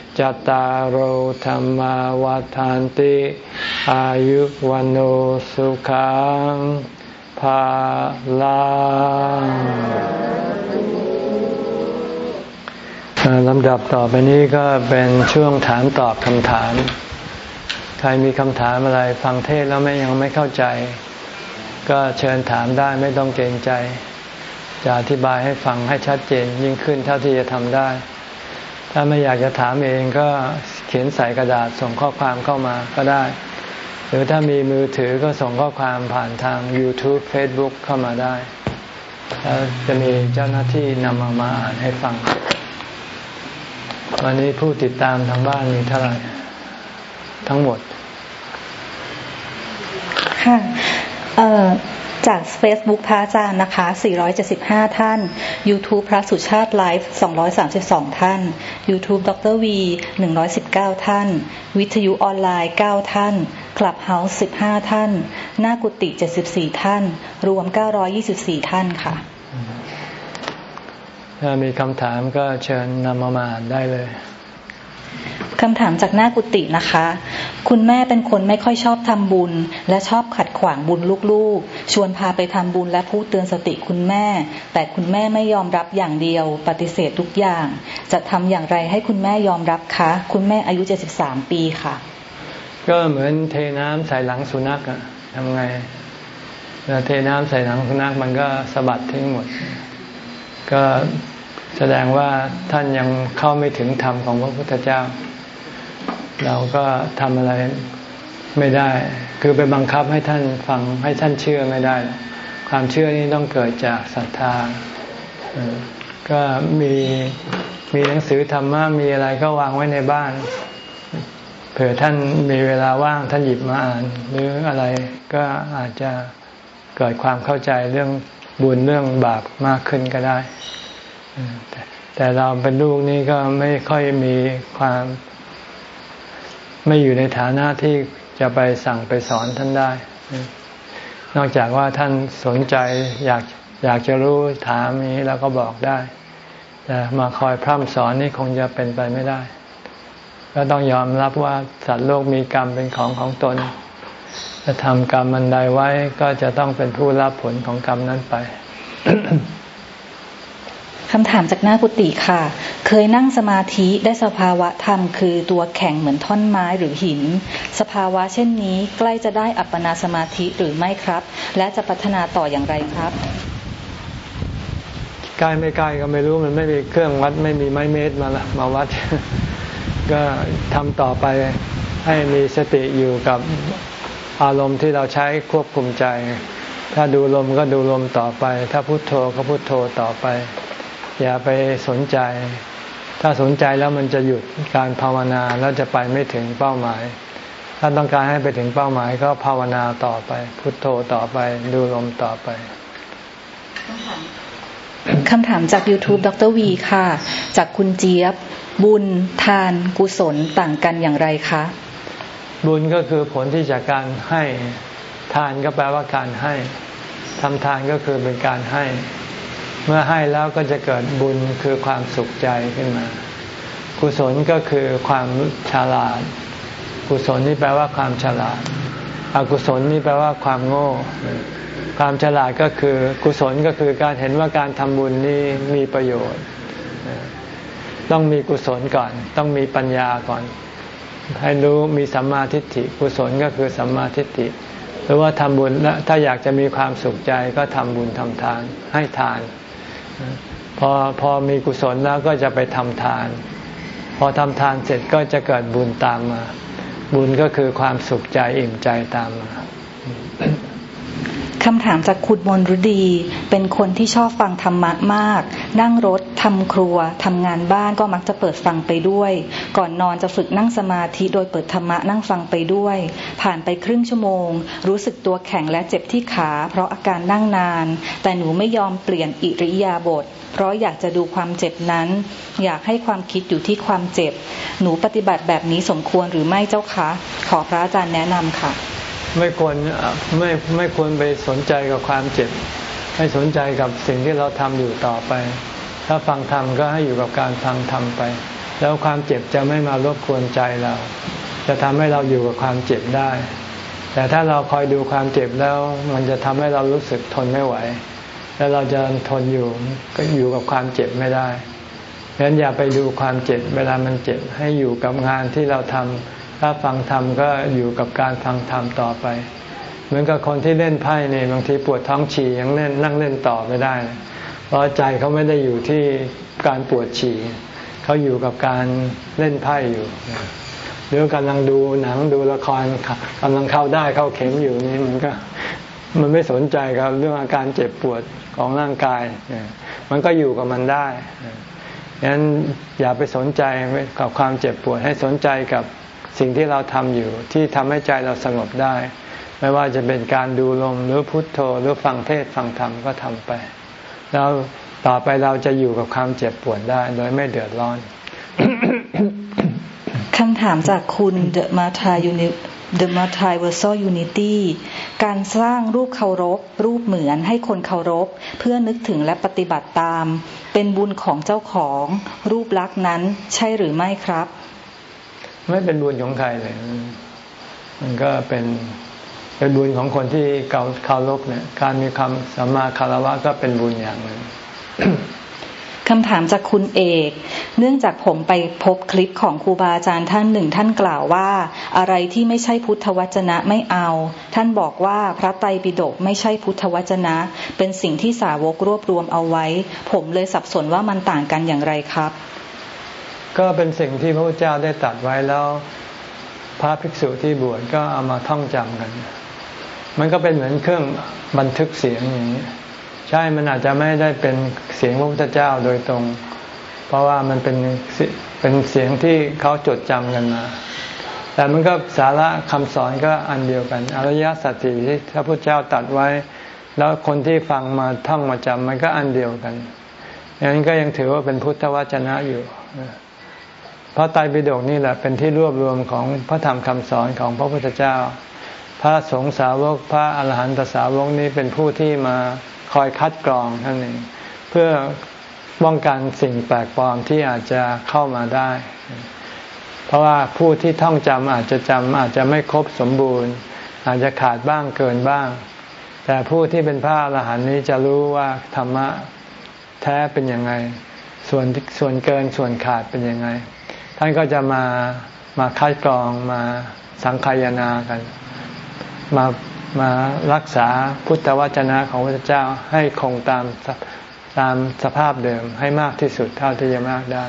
จตารโหธรรมวาทานติ อายุวันโอสุขังภาลังลำดับต่อไปนี้ก็เป็นช่วงถามตอบคำถาม ใครมีคำถามอะไรฟังเทศแล้วไม่ยังไม่เข้าใจ ก็เชิญถามได้ไม่ต้องเกรงใจ จะอธิบายให้ฟังให้ชัดเจนยิ่งขึ้นเท่าที่จะทำได้ ถ้าไม่อยากจะถามเองก็เขียนใส่กระดาษส่งข้อความเข้ามาก็ได้ หรือถ้ามีมือถือก็ส่งข้อความผ่านทาง YouTube Facebook เข้ามาได้ แล้วจะมีเจ้าหน้าที่นำมามาอ่านให้ฟัง วันนี้ผู้ติดตามทางบ้านมีเท่าไหร่ ทั้งหมด
ค่ะ เอ่อ จาก Facebook พระอาจารย์นะคะ 475 ท่าน YouTube พระสุชาติไลฟ์ 232 ท่าน YouTube ดรวี119 ท่าน วิทยุออนไลน์ 9 ท่าน คลับเฮาส์ 15 ท่าน หน้ากุฏิ 74 ท่าน รวม 924 ท่านค่ะ
ถ้ามีคำถามก็เชิญนำมามาได้เลย
คำถามจากหน้ากุฏินะคะ คุณแม่เป็นคนไม่ค่อยชอบทำบุญ และชอบขัดขวางบุญลูกๆ ชวนพาไปทำบุญและพูดเตือนสติคุณแม่ แต่คุณแม่ไม่ยอมรับอย่างเดียว ปฏิเสธทุกอย่าง จะทำอย่างไรให้คุณแม่ยอมรับคะ คุณแม่อายุ 73 ปีค่ะ
ก็เหมือนเทน้ำใส่หลังสุนัขอะทำไงเทน้ำใส่หลังสุนัขมันก็สะบัดทิ้งหมด ก็ แสดงว่าท่านยังเข้าไม่ถึงธรรมของพระพุทธเจ้า เราก็ทำอะไรไม่ได้ คือไปบังคับให้ท่านฟังให้ท่านเชื่อไม่ได้ ความเชื่อนี้ต้องเกิดจากศรัทธาก็มีมีหนังสือธรรมะมีอะไรก็วางไว้ในบ้าน เผื่อท่านมีเวลาว่างท่านหยิบมาอ่านหรืออะไรก็อาจจะเกิดความเข้าใจเรื่องบุญเรื่องบาปมากขึ้นก็ได้ แต่เราเป็นลูกนี่ก็ไม่ค่อยมีความ ไม่อยู่ในฐานะที่จะไปสั่งไปสอนท่านได้ นอกจากว่าท่านสนใจอยากอยากจะรู้ถามนี้เราก็บอกได้ แต่มาคอยพร่ำสอนนี่คงจะเป็นไปไม่ได้ ก็ต้องยอมรับว่าสัตว์โลกมีกรรมเป็นของของตน จะทำกรรมมันใดไว้ก็จะต้องเป็นผู้รับผลของกรรมนั้นไป
คำถามจากหน้ากุฏิค่ะ เคยนั่งสมาธิได้สภาวะธรรม คือตัวแข็งเหมือนท่อนไม้หรือหิน สภาวะเช่นนี้ใกล้จะได้อัปปนาสมาธิหรือไม่ครับ และจะพัฒนาต่ออย่างไรครับ
ใกล้ไม่ใกล้ก็ไม่รู้มันไม่มีเครื่องวัดไม่มีไม้เมตรมาละมาวัด ก็ทำต่อไปให้มีสติอยู่กับอารมณ์ที่เราใช้ควบคุมใจ ถ้าดูลมก็ดูลมต่อไป ถ้าพุโทโธก็พุโทโธต่อไป อย่าไปสนใจ ถ้าสนใจแล้วมันจะหยุดการภาวนาแล้วจะไปไม่ถึงเป้าหมาย ถ้าต้องการให้ไปถึงเป้าหมายก็ภาวนาต่อไป พุโทโธต่อไปดูลมต่อไป
คำถามจาก YouTube ดรวีค่ะ จากคุณเจี๊ยบ บุญ ทาน กุศลต่างกันอย่างไรคะ
บุญก็คือผลที่จากการให้ทานก็แปลว่าการให้ทำทานก็คือเป็นการให้ เมื่อให้แล้วก็จะเกิดบุญคือความสุขใจขึ้นมา กุศลก็คือความฉลาด กุศลนี่แปลว่าความฉลาด อกุศลนี่แปลว่าความโง่ ความฉลาดก็คือ กุศลก็คือการเห็นว่าการทำบุญนี้มีประโยชน์ ต้องมีกุศลก่อน ต้องมีปัญญาก่อน ให้รู้มีสัมมาทิฏฐิ กุศลก็คือสัมมาทิฏฐิหรือว่าทำบุญแล้วถ้าอยากจะมีความสุขใจก็ทำบุญทำทานให้ทาน พอพอมีกุศลแล้วก็จะไปทำทาน พอทำทานเสร็จก็จะเกิดบุญตามมา บุญก็คือความสุขใจอิ่มใจตามมา
คำถามจากคุณมนรุดี เป็นคนที่ชอบฟังธรรมะมาก นั่งรถทำครัวทำงานบ้านก็มักจะเปิดฟังไปด้วย ก่อนนอนจะฝึกนั่งสมาธิโดยเปิดธรรมะนั่งฟังไปด้วย ผ่านไปครึ่งชั่วโมง รู้สึกตัวแข็งและเจ็บที่ขา เพราะอาการนั่งนาน แต่หนูไม่ยอมเปลี่ยนอิริยาบถเพราะอยากจะดูความเจ็บนั้น อยากให้ความคิดอยู่ที่ความเจ็บ หนูปฏิบัติแบบนี้สมควรหรือไม่เจ้าคะ ขอพระอาจารย์แนะนำค่ะ
ไม่ควรไม่ไม่ควรไปสนใจกับความเจ็บ ให้สนใจกับสิ่งที่เราทำอยู่ต่อไป ถ้าฟังธรรมก็ให้อยู่กับการฟังธรรมไป แล้วความเจ็บจะไม่มารบกวนใจเรา จะทำให้เราอยู่กับความเจ็บได้ แต่ถ้าเราคอยดูความเจ็บแล้ว มันจะทำให้เรารู้สึกทนไม่ไหว แล้วเราจะทนอยู่ก็อยู่กับความเจ็บไม่ได้ฉะนั้นอย่าไปดูความเจ็บเวลามันเจ็บให้อยู่กับงานที่เราทำ ถ้าฟังธรรมก็อยู่กับการฟังธรรมต่อไป เหมือนกับคนที่เล่นไพ่เนี่ยบางทีปวดท้องฉี่ยังเล่นนั่งเล่นต่อไม่ได้ เพราะใจเขาไม่ได้อยู่ที่การปวดฉี่เขาอยู่กับการเล่นไพ่อยู่หรือกำลังดูหนังดูละครกำลังเข้าได้เข้าเข็มอยู่นี่มันก็มันไม่สนใจกับเรื่องอาการเจ็บปวดของร่างกาย มันก็อยู่กับมันได้ดังนั้นอย่าไปสนใจกับความเจ็บปวดให้สนใจกับ สิ่งที่เราทำอยู่ที่ทำให้ใจเราสงบได้ ไม่ว่าจะเป็นการดูลมหรือพุทโธหรือฟังเทศฟังธรรมก็ทำไป แล้วต่อไปเราจะอยู่กับความเจ็บปวดได้ โดยไม่เดือดร้อน
คำถามจากคุณเดอะมาทายูนิ The Multiversal Unity การสร้างรูปเคารพ รูปเหมือนให้คนเคารพ เพื่อนึกถึงและปฏิบัติตาม เป็นบุญของเจ้าของ รูปลักษณ์นั้นใช่หรือไม่ครับ
ไม่เป็นบุญของใครเลย มันก็เป็นเป็นบุญของคนที่เกาเคารพเนี่ยการมีคำสัมมาคารวะก็เป็นบุญอย่างหนึ่ง
คำถามจากคุณเอก เนื่องจากผมไปพบคลิปของครูบาอาจารย์ท่านหนึ่ง ท่านกล่าวว่า อะไรที่ไม่ใช่พุทธวจนะไม่เอา ท่านบอกว่าพระไตรปิฎกไม่ใช่พุทธวจนะ เป็นสิ่งที่สาวกรวบรวมเอาไว้ ผมเลยสับสนว่ามันต่างกันอย่างไรครับ
ก็เป็นสิ่งที่พระพุทธเจ้าได้ตัดไว้แล้ว พระภิกษุที่บวชก็เอามาท่องจำกัน มันก็เป็นเหมือนเครื่องบันทึกเสียงอย่างนี้ ใช่ มันอาจจะไม่ได้เป็นเสียงพระพุทธเจ้าโดยตรง เพราะว่ามันเป็นเป็นเสียงที่เขาจดจำกันมาแต่มันก็สาระคำสอนก็อันเดียวกันอริยสัจสี่ที่พระพุทธเจ้าตัดไว้ แล้วคนที่ฟังมาท่องมาจำมันก็อันเดียวกันอย่างนั้นก็ยังถือว่าเป็นพุทธวจนะอยู่ พระไตรปิฎกนี่แหละเป็นที่รวบรวมของพระธรรมคำสอนของพระพุทธเจ้า พระสงฆ์สาวกพระอรหันตสาวกนี้เป็นผู้ที่มาคอยคัดกรองท่านเองเพื่อป้องกันสิ่งแปลกปลอมที่อาจจะเข้ามาได้ เพราะว่าผู้ที่ท่องจำอาจจะจำอาจจะไม่ครบสมบูรณ์ อาจจะขาดบ้างเกินบ้าง แต่ผู้ที่เป็นพระอรหันต์นี้จะรู้ว่าธรรมะแท้เป็นยังไง ส่วนส่วนเกินส่วนขาดเป็นยังไง ท่านก็จะมามาคัดกรองมาสังคายนากัน มามารักษาพุทธวจนะของพระเจ้าให้คงตามตามสภาพเดิมให้มากที่สุดเท่าที่จะมากได้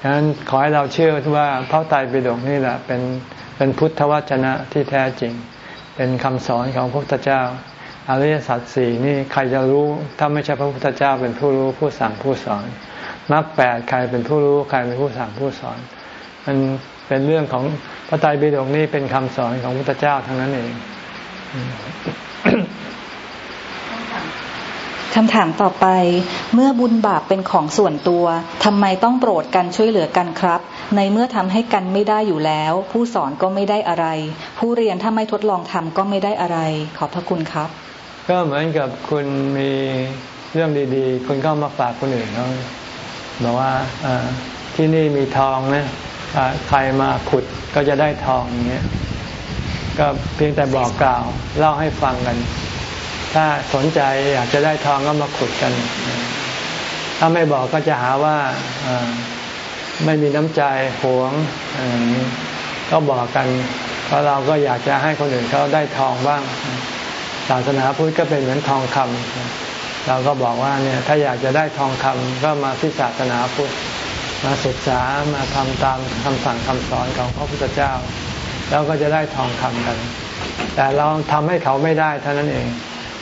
ดังนั้นขอให้เราเชื่อว่าพระไตรปิฎกนี่แหละเป็นเป็นพุทธวจนะที่แท้จริง เป็นคำสอนของพระพุทธเจ้าอริยสัจสี่นี่ใครจะรู้ถ้าไม่ใช่พระพุทธเจ้าเป็นผู้รู้ผู้สั่งผู้สอน มรรคแปดใครเป็นผู้รู้ใครเป็นผู้สั่งผู้สอน มันเป็นเรื่องของพระไตรปิฎกนี่เป็นคำสอนของพระพุทธเจ้าทั้งนั้นเอง
คำถามต่อไป เมื่อบุญบาปเป็นของส่วนตัวทำไมต้องโปรดกันช่วยเหลือกันครับ ในเมื่อทำให้กันไม่ได้อยู่แล้ว ผู้สอนก็ไม่ได้อะไร ผู้เรียนถ้าไม่ทดลองทำก็ไม่ได้อะไร ขอบพระคุณครับ
ก็เหมือนกับคุณมีเรื่องดีๆ คุณก็มาฝากคนอื่นเขา บอกว่าที่นี่มีทองนะใครมาขุดก็จะได้ทองอย่างเงี้ยก็เพียงแต่บอกกล่าวเล่าให้ฟังกัน ถ้าสนใจอยากจะได้ทองก็มาขุดกัน ถ้าไม่บอกก็จะหาว่าไม่มีน้ำใจหวงก็บอกกันเพราะเราก็อยากจะให้คนอื่นเขาได้ทองบ้างศาสนาพุทธก็เป็นเหมือนทองคำ เราก็บอกว่าเนี่ยถ้าอยากจะได้ทองคำก็มาที่ศาสนาพุทธมาศึกษามาทำตามคำสั่งคำสอนของพระพุทธเจ้า แล้วก็จะได้ทองคำกัน แต่เราทำให้เขาไม่ได้เท่านั้นเอง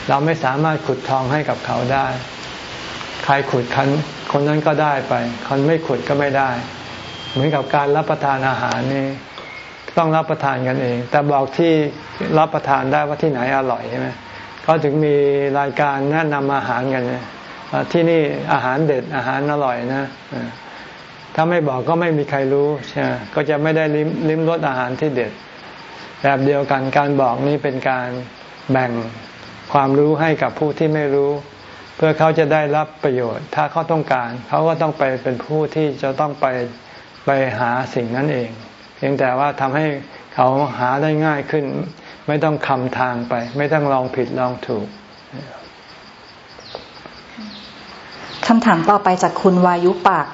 เราไม่สามารถขุดทองให้กับเขาได้ ใครขุดคันคนนั้นก็ได้ไป คนไม่ขุดก็ไม่ได้ เหมือนกับการรับประทานอาหารนี่ต้องรับประทานกันเอง แต่บอกที่รับประทานได้ว่าที่ไหนอร่อยใช่ไหม เขาถึงมีรายการแนะนำอาหารกันเนี่ยที่นี่อาหารเด็ดอาหารอร่อยนะถ้าไม่บอกก็ไม่มีใครรู้ใช่ก็จะไม่ได้ลิ้มรสอาหารที่เด็ด แบบเดียวกันการบอกนี้เป็นการแบ่งความรู้ให้กับผู้ที่ไม่รู้ เพื่อเขาจะได้รับประโยชน์ ถ้าเขาต้องการ เขาก็ต้องไปเป็นผู้ที่จะต้องไปไปหาสิ่งนั้นเอง เพียงแต่ว่าทำให้เขาหาได้ง่ายขึ้น ไม่ต้องคำทางไป ไม่ต้องลองผิดลองถูก
คำถามต่อไปจากคุณวายุปาก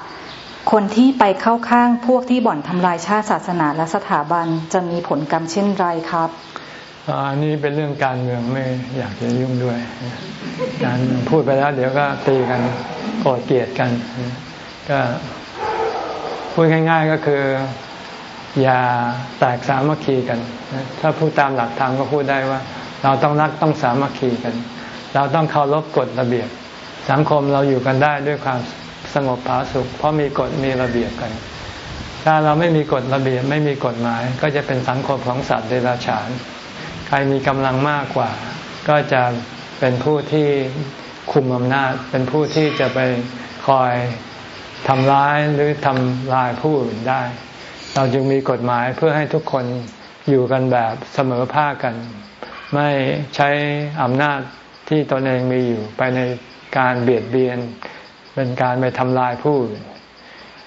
คนที่ไปเข้าข้างพวกที่บ่อนทำลายชาติศาสนาและสถาบันจะมีผลกรรมเช่นไรครับ
อันนี้เป็นเรื่องการเมืองไม่อยากจะยุ่งด้วย การพูดไปแล้ว เดี๋ยวก็ตีกันโกรธเกลียดกัน ก็พูดง่าย ๆก็คือ อย่าแตกสามัคคีกัน ถ้าพูดตามหลักธรรมก็พูดได้ว่า เราต้องรักต้องสามัคคีกัน เราต้องเคารพกฎระเบียบ สังคมเราอยู่กันได้ด้วยความสงบผาสุขเพราะมีกฎมีระเบียบกัน ถ้าเราไม่มีกฎระเบียบไม่มีกฎหมาย ก็จะเป็นสังคมของสัตว์เดรัจฉาน ใครมีกำลังมากกว่า ก็จะเป็นผู้ที่คุมอำนาจ เป็นผู้ที่จะไปคอยทำร้ายหรือทำลายผู้อื่นได้ เราจึงมีกฎหมายเพื่อให้ทุกคนอยู่กันแบบเสมอภาคกัน ไม่ใช้อำนาจที่ตนเองมีอยู่ไปในการเบียดเบียน เป็นการไปทำลายผู้อื่น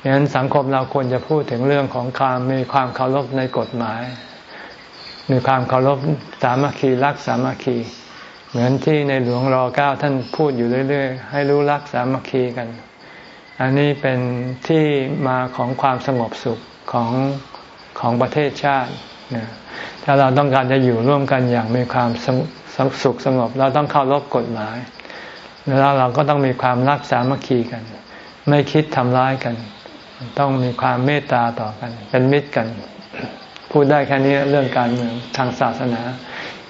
ดังนั้นสังคมเราควรจะพูดถึงเรื่องของความมีความเคารพในกฎหมาย มีความเคารพสามัคคีรักสามัคคี เหมือนที่ในหลวงรอเก้าท่านพูดอยู่เรื่อยๆ ให้รู้รักสามัคคีกัน อันนี้เป็นที่มาของความสงบสุข ของของประเทศชาติ ถ้าเราต้องการจะอยู่ร่วมกันอย่างมีความสุขสงบ เราต้องเคารพกฎหมาย แล้วเราก็ต้องมีความรักสามัคคีกัน ไม่คิดทำร้ายกัน ต้องมีความเมตตาต่อกัน เป็นมิตรกัน พูดได้แค่นี้เรื่องการเมืองทางศาสนา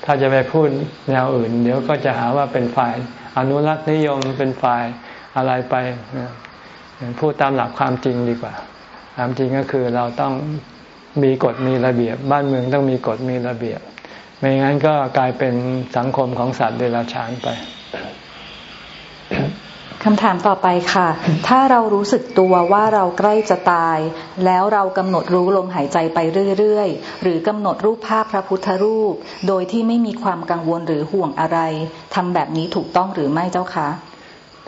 ถ้าจะไปพูดแนวอื่น เดี๋ยวก็จะหาว่าเป็นฝ่าย อนุรักษ์นิยมเป็นฝ่ายอะไรไป พูดตามหลักความจริงดีกว่า ความจริงก็คือเราต้องมีกฎมีระเบียบ บ้านเมืองต้องมีกฎมีระเบียบ ไม่งั้นก็กลายเป็นสังคมของสัตว์เดรัจฉานไป
คำถามต่อไปค่ะ ถ้าเรารู้สึกตัวว่าเราใกล้จะตาย แล้วเรากำหนดรู้ลมหายใจไปเรื่อยๆ หรือกำหนดรูปภาพพระพุทธรูป โดยที่ไม่มีความกังวลหรือห่วงอะไรทำแบบนี้ถูกต้องหรือไม่เจ้าคะ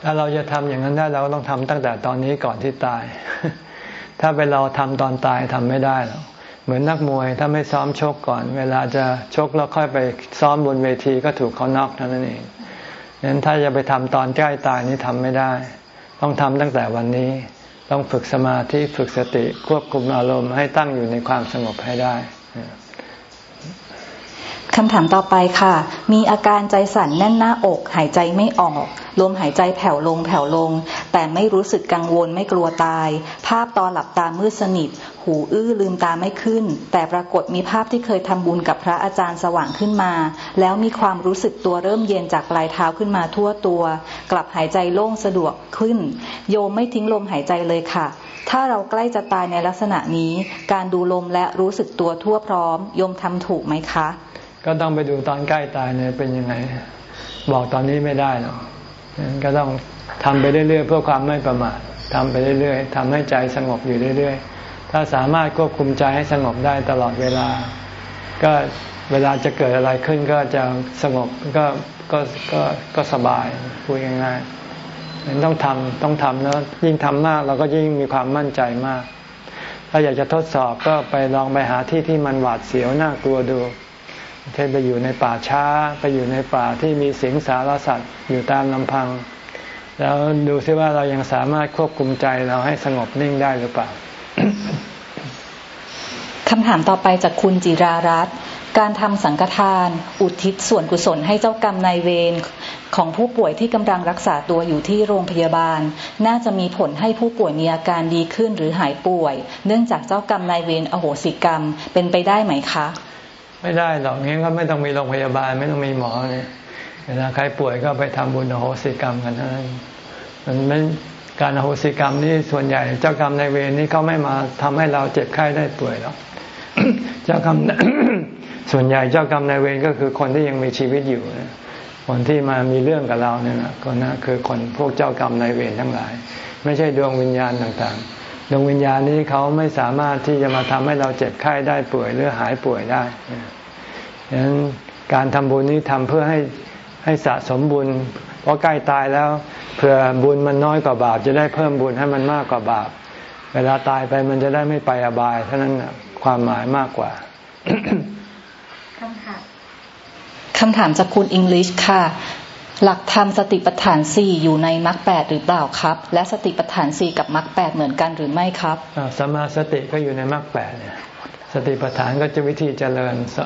ถ้าเราจะทำอย่างนั้นได้เราก็ต้องทำตั้งแต่ตอนนี้ก่อนที่ตาย ถ้าไปเราทำตอนตายทำไม่ได้หรอกเหมือนนักมวยถ้าไม่ซ้อมชกก่อน เวลาจะชกแล้วค่อยไปซ้อมบนเวทีก็ถูกเขาน็อกเท่านั้นเองนั้นถ้าจะไปทำตอนใกล้ตายนี้ทำไม่ได้ ต้องทำตั้งแต่วันนี้ ต้องฝึกสมาธิฝึกสติควบคุมอารมณ์ให้ตั้งอยู่ในความสงบให้ได้
คำถามต่อไปค่ะ มีอาการใจสั่นแน่นหน้าอก หายใจไม่ออก ลมหายใจแผ่วลงแผ่วลง แต่ไม่รู้สึกกังวลไม่กลัวตาย ภาพตอนหลับตามืดสนิทหหูอื้อลืมตาไม่ขึ้น แต่ปรากฏมีภาพที่เคยทำบุญกับพระอาจารย์สว่างขึ้นมา แล้วมีความรู้สึกตัวเริ่มเย็นจากปลายเท้าขึ้นมาทั่วตัว กลับหายใจโล่งสะดวกขึ้น โยมไม่ทิ้งลมหายใจเลยค่ะถ้าเราใกล้จะตายในลักษณะนี้ การดูลมและรู้สึกตัวทั่วพร้อมโยมทำถูกไหมคะ
ก็ต้องไปดูตอนใกล้ตายเนี่ยเป็นยังไง บอกตอนนี้ไม่ได้หรอกก็ต้องทำไปเรื่อยๆเพื่อความไม่ประมาททำไปเรื่อยๆทำให้ใจสงบอยู่เรื่อยๆ ถ้าสามารถควบคุมใจให้สงบได้ตลอดเวลา ก็เวลาจะเกิดอะไรขึ้นก็จะสงบก็ก็ก็ก็สบายพูดง่ายๆต้องทำต้องทำแล้วยิ่งทำมากเราก็ยิ่งมีความมั่นใจมาก ถ้าอยากจะทดสอบก็ไปลองไปหาที่ที่มันหวาดเสียวน่ากลัวดู เช่นไปอยู่ในป่าช้าไปอยู่ในป่าที่มีเสิงสารสัตว์อยู่ตามลำพัง แล้วดูซิว่าเรายังสามารถควบคุมใจเราให้สงบนิ่งได้หรือเปล่า
คำถามต่อไปจากคุณจิรารัตน์การทำสังฆทาน อุทิศส่วนกุศลให้เจ้ากรรมนายเวรของผู้ป่วยที่กำลังรักษาตัวอยู่ที่โรงพยาบาล น่าจะมีผลให้ผู้ป่วยมีอาการดีขึ้นหรือหายป่วย เนื่องจากเจ้ากรรมนายเวรอโหสิกรรมเป็นไปได้ไหมคะ
ไม่ได้หรอกงั้นก็ไม่ต้องมีโรงพยาบาล ไม่ต้องมีหมอเนี่ยเวลาใครป่วยก็ไปทำบุญอโหสิกรรมกันเท่านั้นมันไม่การอโหสิกรรมนี่ส่วนใหญ่เจ้ากรรมในเวรนี่เขาไม่มาทำให้เราเจ็บไข้ได้ป่วยหรอกเจ้ากรรมส่วนใหญ่เจ้ากรรมในเวรก็คือคนที่ยังมีชีวิตอยู่คนที่มามีเรื่องกับเราเนี่ยนะคนนั้นคือคนพวกเจ้ากรรมในเวรทั้งหลาย ไม่ใช่ดวงวิญญาณต่างๆ ดวงวิญญาณนี้เขาไม่สามารถที่จะมาทำให้เราเจ็บไข้ได้ป่วยหรือหายป่วยได้ดังนั้นการทำบุญนี้ทำเพื่อให้ให้สะสมบุญเพราะใกล้ตายแล้วเผื่อบุญมันน้อยกว่าบาป จะได้เพิ่มบุญให้มันมากกว่าบาป เวลาตายไปมันจะได้ไม่ไปอบายเท่านั้นความหมายมากกว่า
คำถามคำถามจากคุณอังกฤษค่ะ หลักธรรมสติปัฏฐานสี่อยู่ในมรรคแปดหรือเปล่าครับ และสติปัฏฐานสี่กับมรรคแปดเหมือนกันหรือไม่ครับ
สมาสติก็อยู่ในมรรคแปดเนี่ยสติปัฏฐานก็จะวิธีเจริญส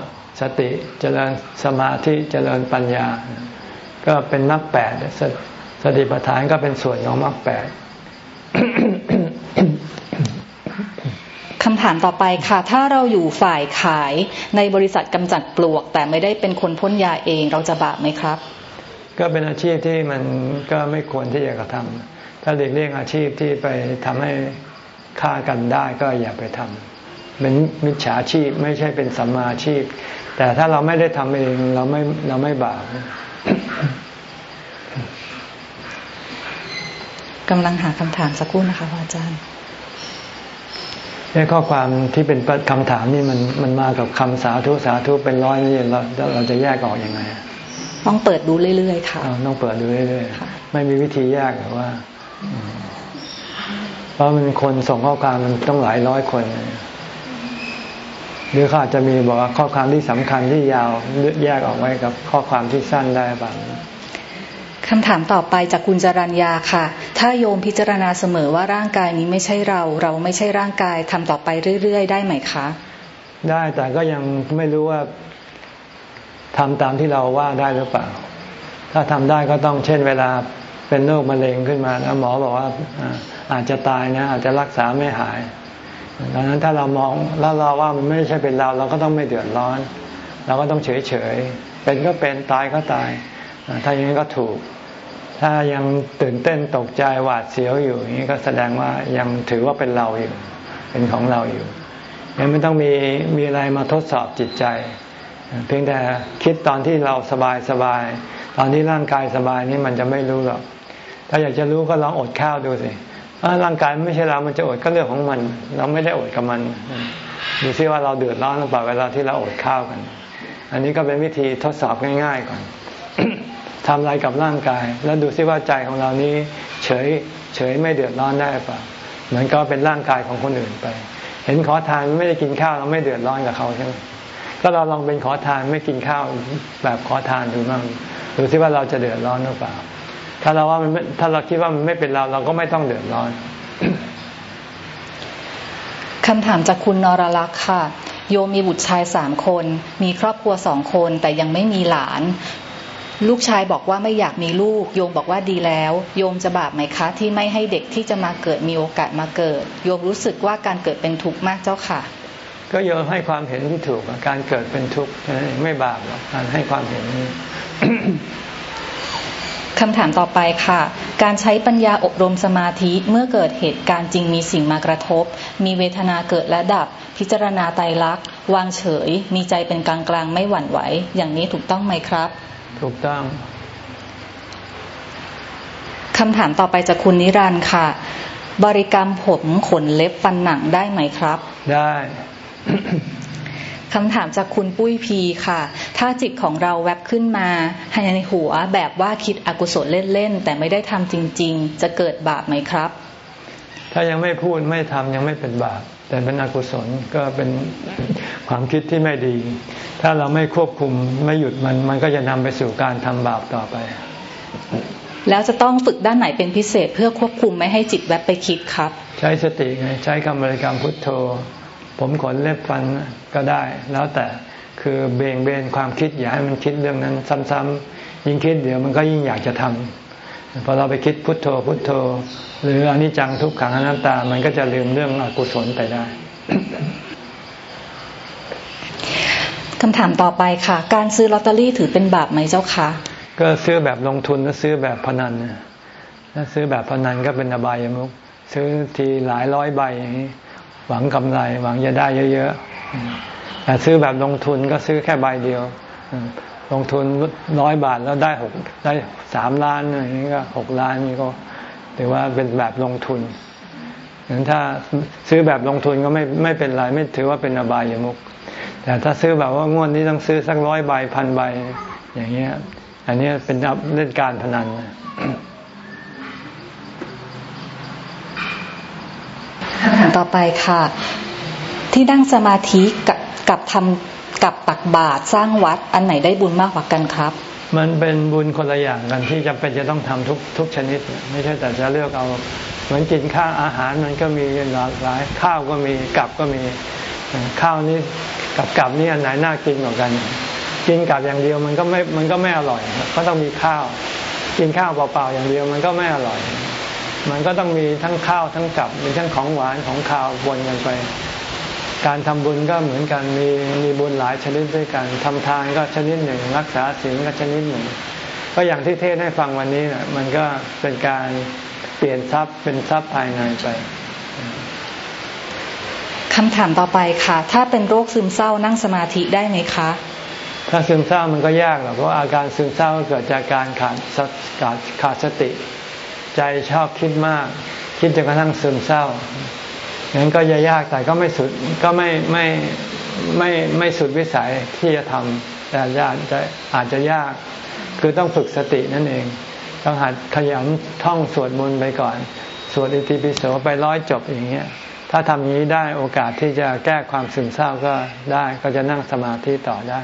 สติเจริญสมาธิเจริญปัญญา ก็เป็นมรรคแปดสติปัฏฐานก็เป็นส่วนของมรรคแปด
คำถามต่อไปค่ะ ถ้าเราอยู่ฝ่ายขายในบริษัทกำจัดปลวก แต่ไม่ได้เป็นคนพ่นยาเองเราจะบาปไหมครับ
ก็เป็นอาชีพที่มันก็ไม่ควรที่จะกระทำถ้าเด็กเลี่ยงอาชีพที่ไปทำให้ฆ่ากันได้ก็อย่าไปทำเป็นมิจฉาชีพไม่ใช่เป็นสัมมาชีพ แต่ถ้าเราไม่ได้ทำเองเราไม่เราไม่บาป
กำลังหาคำถามสักครู่นะคะอาจารย์
นี่ข้อความที่เป็นคำถามนี่มันมันมากับคำสาธุสาธุเป็นร้อยนี่เราเราจะแยกออกอยังไง
ต้องเปิดดูเรื่อยๆค่ะ
ต้องเปิดดูเรื่อยๆไม่มีวิธีแยกหรือว่า เพราะมันคนส่งข้อความมันต้องหลายร้อยคนหรือเขาอาจจะมีบอกว่าข้อความที่สำคัญที่ยาวแยกออกไว้กับข้อความที่สั้นได้บ้าง
คำถามต่อไปจากคุณจรัญญาค่ะ ถ้าโยมพิจารณาเสมอว่าร่างกายนี้ไม่ใช่เรา เราไม่ใช่ร่างกายทำต่อไปเรื่อย ๆ ได้ไหมคะ
ได้แต่ก็ยังไม่รู้ว่า ทำตามที่เราว่าได้หรือเปล่า ถ้าทำได้ก็ต้องเช่นเวลาเป็นโรคมะเร็งขึ้นมาแล้วหมอบอกว่าอาจจะตายนะอาจจะรักษาไม่หายดังนั้นถ้าเรามองแล้วเราว่ามันไม่ใช่เป็นเรา เราก็ต้องไม่เดือดร้อน เราก็ต้องเฉยเฉยเป็นก็เป็นตายก็ตาย ถ้าอย่างนี้ก็ถูก ถ้ายังตื่นเต้นตกใจหวาดเสียวอยู่นี้ก็แสดงว่ายังถือว่าเป็นเราอยู่ เป็นของเราอยู่ ยังไม่ต้องมีมีอะไรมาทดสอบจิตใจ เพียงแต่คิดตอนที่เราสบายสบาย ตอนที่ร่างกายสบายนี่มันจะไม่รู้หรอก ถ้าอยากจะรู้ก็ลองอดข้าวดูสิร่างกายไม่ใช่เรา มันจะอดก็เรื่องของมัน เราไม่ได้อดกับมันดูซิว่าเราเดือดร้อนหรือเปล่าเวลาที่เราอดข้าวกัน อันนี้ก็เป็นวิธีทดสอบง่าย ๆก่อนทำอะไรกับร่างกาย แล้วดูซิว่าใจของเรานี้ เฉยเฉยไม่เดือดร้อนได้ป่ะเหมือนก็เป็นร่างกายของคนอื่นไป เห็นขอทานไม่ได้กินข้าวเราไม่เดือดร้อนกับเขาใช่ไหม ก็เราลองเป็นขอทานไม่กินข้าวแบบขอทานดูบ้างดูซิว่าเราจะเดือดร้อนหรือเปล่า ถ้าเราว่ามันถ้าเราคิดว่ามันไม่เป็นเราเราก็ไม่ต้องเดือดร้อน
คำถามจากคุณนรลักษ์ค่ะ โยมมีบุตรชายสามคน มีครอบครัวสองคนแต่ยังไม่มีหลาน ลูกชายบอกว่าไม่อยากมีลูก โยมบอกว่าดีแล้ว โยมจะบาปไหมคะ ที่ไม่ให้เด็กที่จะมาเกิดมีโอกาสมาเกิด โยมรู้สึกว่าการเกิดเป็นทุกข์มากเจ้าค่ะ
ก็โยมให้ความเห็นที่ถูกการเกิดเป็นทุกข์ไม่บาปหรอกการให้ความเห็นนี้
คำถามต่อไปค่ะ การใช้ปัญญาอบรมสมาธิเมื่อเกิดเหตุการณ์จริงมีสิ่งมากระทบ มีเวทนาเกิดและดับ พิจารณาไตรลักษณ์วางเฉย มีใจเป็นกลางกลางไม่หวั่นไหว อย่างนี้ถูกต้องไหมครับ
ถูกต้อง
คำถามต่อไปจากคุณนิรันดร์ค่ะ บริกรรมผมขนเล็บฟันหนังได้ไหมครับ
ได้
คำถามจากคุณปุ้ยพีค่ะ ถ้าจิตของเราแวบขึ้นมาให้ในหัวแบบว่าคิดอกุศลเล่นๆ แต่ไม่ได้ทำจริง ๆ จะเกิดบาปไหมครับ
ถ้ายังไม่พูดไม่ทำยังไม่เป็นบาป แต่เป็นอกุศลก็เป็นความคิดที่ไม่ดี ถ้าเราไม่ควบคุมไม่หยุดมัน มันก็จะนำไปสู่การทำบาปต่อไป
แล้วจะต้องฝึกด้านไหนเป็นพิเศษเพื่อควบคุมไม่ให้จิตแวบไปคิดครับ
ใช้สติไงใช้คำบริกรรมพุทโธ ผมขนเล็บฟันก็ได้ แล้วแต่คือเบงเบนความคิดอย่าให้มันคิดเรื่องนั้น ซ้ำๆยิ่งคิดเดี๋ยวมันก็ยิ่งอยากจะทำพอเราไปคิดพุทโธพุทโธ หรืออนิจจังทุกขังอนัตตา มันก็จะลืมเรื่องอกุศลไปได้
คำถามต่อไปค่ะ การซื้อลอตเตอรี่ถือเป็นบาปไหมเจ้าคะ
ก็ซื้อแบบลงทุนแล้วซื้อแบบพนันถ้าซื้อแบบพนันก็เป็นอบายมุกซื้อทีหลายร้อยใบอย่างนี้ หวังกำไร หวังจะได้เยอะๆแต่ซื้อแบบลงทุนก็ซื้อแค่ใบเดียว ลงทุนร้อยบาทแล้วได้หกได้สามล้านอย่างนี้ก็หกล้านนี่ก็ถือว่าเป็นแบบลงทุนอย่างถ้าซื้อแบบลงทุนก็ไม่ไม่เป็นไรไม่ถือว่าเป็นอบายามุกแต่ถ้าซื้อแบบว่างวดนี้ต้องซื้อสักร้อยใบพันใบอย่างเงี้ย อันนี้เป็นเล่นการพนัน
คำถามต่ อไปค่ะ ที่นั่งสมาธิกับกับทำกับตักบาตรสร้างวัดอันไหนได้บุญมากกว่ากันครับ
มันเป็นบุญคนละอย่างกันที่จำเป็นจะต้องทำทุกทุกชนิด ไม่ใช่แต่จะเลือกเอาเหมือนกินข้าวอาหารมันก็มีหลากหลายข้าวก็มีกับก็มีข้าวนี้กับกับนี่อันไหนน่ากินกว่ากัน กินกับอย่างเดียวมันก็ไม่มันก็ไม่อร่อย ก็ต้องมีข้าว กินข้าวเปล่าๆอย่างเดียวมันก็ไม่อร่อย มันก็ต้องมีทั้งข้าวทั้งกับ มีทั้งของหวานของข้าวบนกันไป การทำบุญก็เหมือนกันมีมีบุญหลายชนิดด้วยกันทำทานก็ชนิดหนึ่ง รักษาศีลก็ชนิดหนึ่ง ก็อย่างที่เทศให้ฟังวันนี้นะมันก็เป็นการเปลี่ยนทรัพย์เป็นทรัพย์ภายในไป
คำถามต่อไปค่ะ ถ้าเป็นโรคซึมเศร้านั่งสมาธิได้ไหมคะ
ถ้าซึมเศร้ามันก็ยากหรอกเพราะอาการซึมเศร้าเกิดจากการขาดขาดขาดสติ ใจชอบคิดมาก คิดจนกระทั่งซึมเศร้างั้นก็จะยากแต่ก็ไม่สุดก็ไม่ไม่ไม่ไม่สุดวิสัยที่จะทำแต่ยากจะอาจจะยาก คือต้องฝึกสตินั่นเอง ต้องหัดขยันท่องสวดมนต์ไปก่อน สวดอิติปิโสไปร้อยจบอย่างเงี้ยถ้าทำอย่างนี้ได้โอกาสที่จะแก้ความซึมเศร้าก็ได้ก็จะนั่งสมาธิต่อได้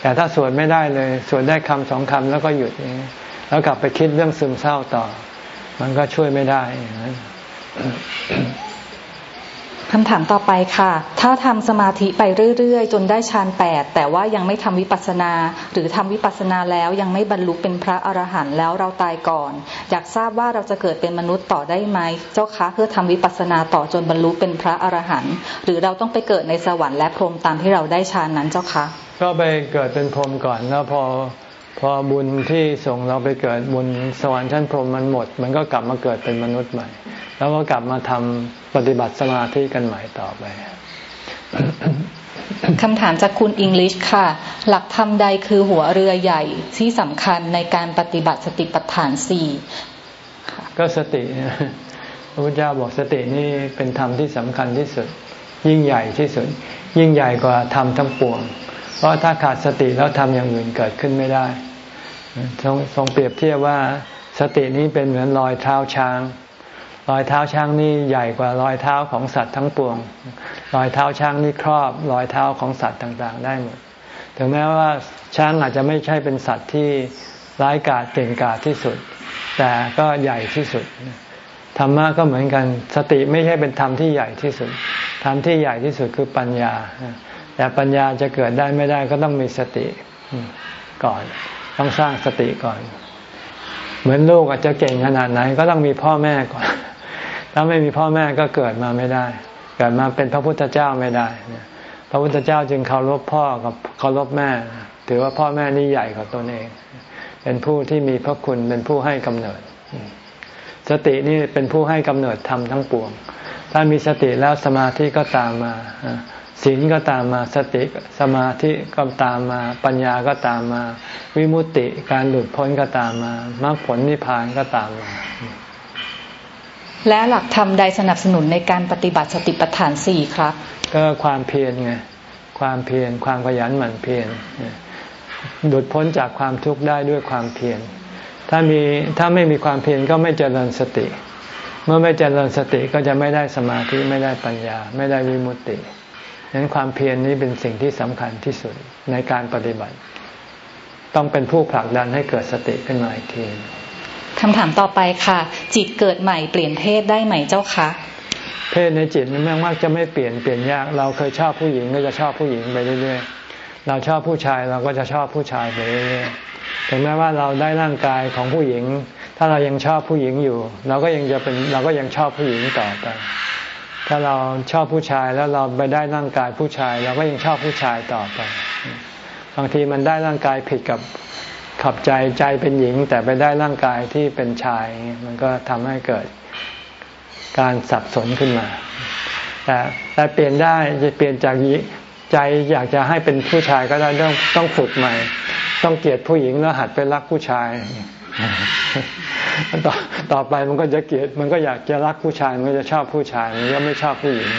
แต่ถ้าสวดไม่ได้เลย สวดได้คำสองคำแล้วก็หยุดอย่างนี้แล้วกลับไปคิดเรื่องซึมเศร้าต่อ มันก็ช่วยไม่ได้
คำถามต่อไปค่ะ ถ้าทำสมาธิไปเรื่อยๆ จนได้ฌานแปดแต่ว่ายังไม่ทำวิปัสสนา หรือทำวิปัสสนาแล้วยังไม่บรรลุเป็นพระอรหันต์แล้วเราตายก่อน อยากทราบว่าเราจะเกิดเป็นมนุษย์ต่อได้ไหม เจ้าคะเพื่อทำวิปัสสนาต่อจนบรรลุเป็นพระอรหันต์หรือเราต้องไปเกิดในสวรรค์และพรหมตามที่เราได้ฌานนั้นเจ้าคะ
ก็ไปเกิดเป็นพรหมก่อนแล้วพอ พอบุญที่ส่งเราไปเกิดบุญสวรรค์ชั้นพรหมมันหมด มันก็กลับมาเกิดเป็นมนุษย์ใหม่ แล้วก็กลับมาทำปฏิบัติสมาธิกันใหม่ต่อไป
คำถามจากคุณอิงลิชค่ะ หลักธรรมใดคือหัวเรือใหญ่ที่สำคัญในการปฏิบัติสติปัฏฐานสี่
ก็สติพระพุทธเจ้าบอกสตินี่เป็นธรรมที่สำคัญที่สุด ยิ่งใหญ่ที่สุด ยิ่งใหญ่กว่าธรรมทั้งปวง เพราะถ้าขาดสติแล้วทำอย่างอื่นเกิดขึ้นไม่ได้ทรงทรงเปรียบเทียบว่าสตินี้เป็นเหมือนรอยเท้าช้าง รอยเท้าช้างนี่ใหญ่กว่ารอยเท้าของสัตว์ทั้งปวง รอยเท้าช้างนี่ครอบ รอยเท้าของสัตว์ต่างๆ ได้หมด ถึงแม้ว่าช้างอาจจะไม่ใช่เป็นสัตว์ที่ร้ายกาจเก่งกาจที่สุด แต่ก็ใหญ่ที่สุด ธรรมะก็เหมือนกัน สติไม่ใช่เป็นธรรมที่ใหญ่ที่สุด ธรรมที่ใหญ่ที่สุดคือปัญญา แต่ปัญญาจะเกิดได้ไม่ได้ก็ต้องมีสติก่อน ต้องสร้างสติก่อน เหมือนลูกอาจจะเก่งขนาดไหน ก็ต้องมีพ่อแม่ก่อน ถ้าไม่มีพ่อแม่ก็เกิดมาไม่ได้ เกิดมาเป็นพระพุทธเจ้าไม่ได้ พระพุทธเจ้าจึงเคารพพ่อกับเคารพแม่ ถือว่าพ่อแม่นี่ใหญ่กว่าตนเอง เป็นผู้ที่มีพระคุณเป็นผู้ให้กำเนิด สตินี่เป็นผู้ให้กำเนิดธรรมทั้งปวง ถ้ามีสติแล้วสมาธิก็ตามมา ศีลก็ตามมาสติสมาธิก็ตามมา ปัญญาก็ตามมา วิมุตติการหลุดพ้นก็ตามมามรรคผลนิพพานก็ตามมา
และหลักธรรมใดสนับสนุนในการปฏิบัติสติปัฏฐานสี่ครับ
ก็ความเพียรไงความเพียรความขยันหมั่นเพียรหลุดพ้นจากความทุกข์ได้ด้วยความเพียรถ้ามีถ้าไม่มีความเพียรก็ไม่เจริญสติ เมื่อไม่เจริญสติก็จะไม่ได้สมาธิไม่ได้ปัญญา ไม่ได้วิมุตติ ฉะนั้นความเพียรนี้เป็นสิ่งที่สำคัญที่สุดในการปฏิบัติ ต้องเป็นผู้ผลักดันให้เกิดสติขึ้นมาอีกที
คำถามต่อไปค่ะ จิตเกิดใหม่เปลี่ยนเพศได้ไหมเจ้าคะ
เพศในจิตมันมักจะไม่เปลี่ยนเปลี่ยนยาก เราเคยชอบผู้หญิงก็จะชอบผู้หญิงไปเรื่อยๆเราชอบผู้ชายเราก็จะชอบผู้ชายไปเรื่อยๆถึงแม้ว่าเราได้ร่างกายของผู้หญิง ถ้าเรายังชอบผู้หญิงอยู่ เราก็ยังจะเป็นเราก็ยังชอบผู้หญิงต่อไป ถ้าเราชอบผู้ชายแล้วเราไปได้ร่างกายผู้ชาย เราก็ยังชอบผู้ชายต่อไป บางทีมันได้ร่างกายผิดกับขับใจใจเป็นหญิง แต่ไปได้ร่างกายที่เป็นชาย มันก็ทำให้เกิดการสับสนขึ้นมาแต่แต่เปลี่ยนได้จะเปลี่ยนจากใจอยากจะให้เป็นผู้ชายก็ได้ต้องต้องฝึกใหม่ ต้องเกลียดผู้หญิงแล้วหัดไปรักผู้ชาย ต่อต่อไปมันก็จะเกลียดมันก็อยากจะรักผู้ชาย มันก็จะชอบผู้ชาย มันก็ไม่ชอบผู้หญิง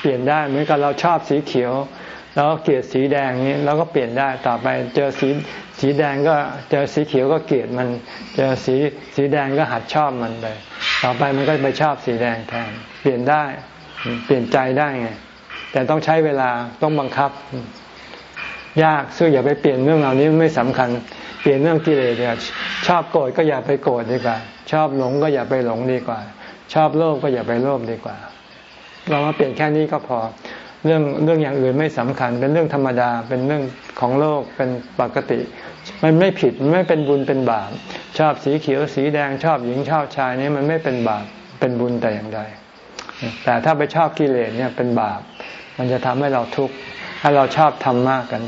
เปลี่ยนได้เหมือนกับเราชอบสีเขียว แล้วเกลียดสีแดงนี้เราก็เปลี่ยนได้ต่อไปเจอสีสีแดงก็เจอสีเขียวก็เกลียดมัน เจอสีสีแดงก็หัดชอบมันไปต่อไปมันก็ไปชอบสีแดงแทนเปลี่ยนได้ เปลี่ยนใจได้ไงแต่ต้องใช้เวลาต้องบังคับ ยากซึ่งอย่าไปเปลี่ยนเรื่องเหล่านี้ไม่สำคัญ ปลี่ยนเรื่องกิเลสเนี่ยชอบโกรธก็อย่าไปโกรธดีกว่า ชอบหลงก็อย่าไปหลงดีกว่า ชอบโลภก็อย่าไปโลภดีกว่า เรามาเปลี่ยนแค่นี้ก็พอ เรื่องเรื่องอย่างอื่นไม่สำคัญ เป็นเรื่องธรรมดาเป็นเรื่องของโลกเป็นปกติ มันไม่ผิดมันไม่เป็นบุญเป็นบาปชอบสีเขียวสีแดงชอบหญิงชอบชายนี่มันไม่เป็นบาปเป็นบุญแต่อย่างใดแต่ถ้าไปชอบกิเลสเนี่ยเป็นบาป มันจะทำให้เราทุกข์ถ้าเราชอบทำมากกัน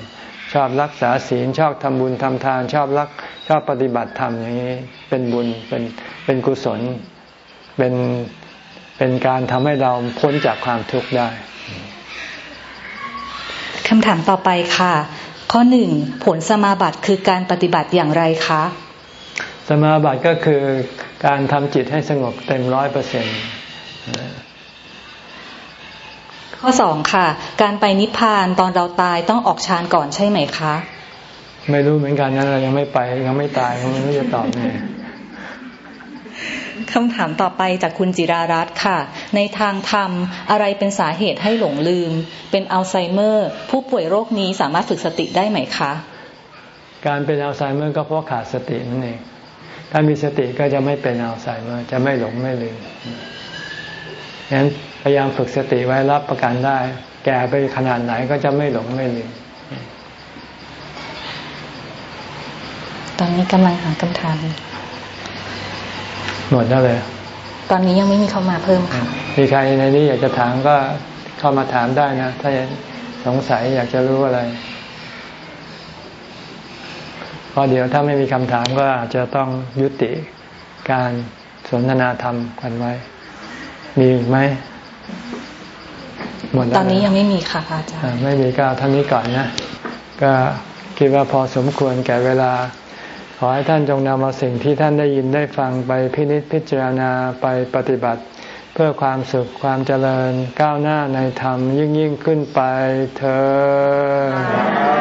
ชอบรักษาศีลชอบทำบุญทำทาน ชอบรักชอบปฏิบัติธรรมอย่างนี้ เป็นบุญเป็นเป็นกุศล เป็นเป็นการทำให้เราพ้นจากความทุกข์ได้
คำถามต่อไปค่ะ ข้อหนึ่งผลสมาบัติคือการปฏิบัติอย่างไรคะ
สมาบัติก็คือการทำจิตให้สงบเต็มร้อยเปอร์เซ็นต์
ข้อสองค่ะ การไปนิพพานตอนเราตายต้องออกฌานก่อนใช่ไหมคะ
ไม่รู้เหมือนกันนะเรายังไม่ไปยังไม่ตายไม่รู้จะตอบไง
คำถามต่อไปจากคุณจิรารัตน์ค่ะ ในทางธรรมอะไรเป็นสาเหตุให้หลงลืม เป็นอัลไซเมอร์ ผู้ป่วยโรคนี้สามารถฝึกสติได้ไหมคะ
การเป็นอัลไซเมอร์ก็เพราะขาดสตินั่นเอง ถ้ามีสติก็จะไม่เป็นอัลไซเมอร์ จะไม่หลงไม่ลืมงั้น พยายามฝึกสติไว้รับประกันได้ แก่ไปขนาดไหนก็จะไม่หลงไม่ลืม
ตอนนี้กำลังหาคำถาม
หมดแล้วเลย
ตอนนี้ยังไม่มีเข้ามาเพิ่มค่ะ
มีใครในนี้อยากจะถามก็เข้ามาถามได้นะ ถ้าสงสัยอยากจะรู้อะไรเพราะเดี๋ยวถ้าไม่มีคำถามก็อาจจะต้องยุติการสนทนาธรรมกันไว้ มีไหม
หมดตอนนี้ยังไม่มีค่ะอาจารย์
ไม่มีก็ท่านนี้ก่อนนะ ก็คิดว่าพอสมควรแก่เวลา ขอให้ท่านจงนำเอาสิ่งที่ท่านได้ยินได้ฟังไปพินิจพิจารณาไปปฏิบัติ เพื่อความสุขความเจริญก้าวหน้าในธรรมยิ่งยิ่งขึ้นไปเธอ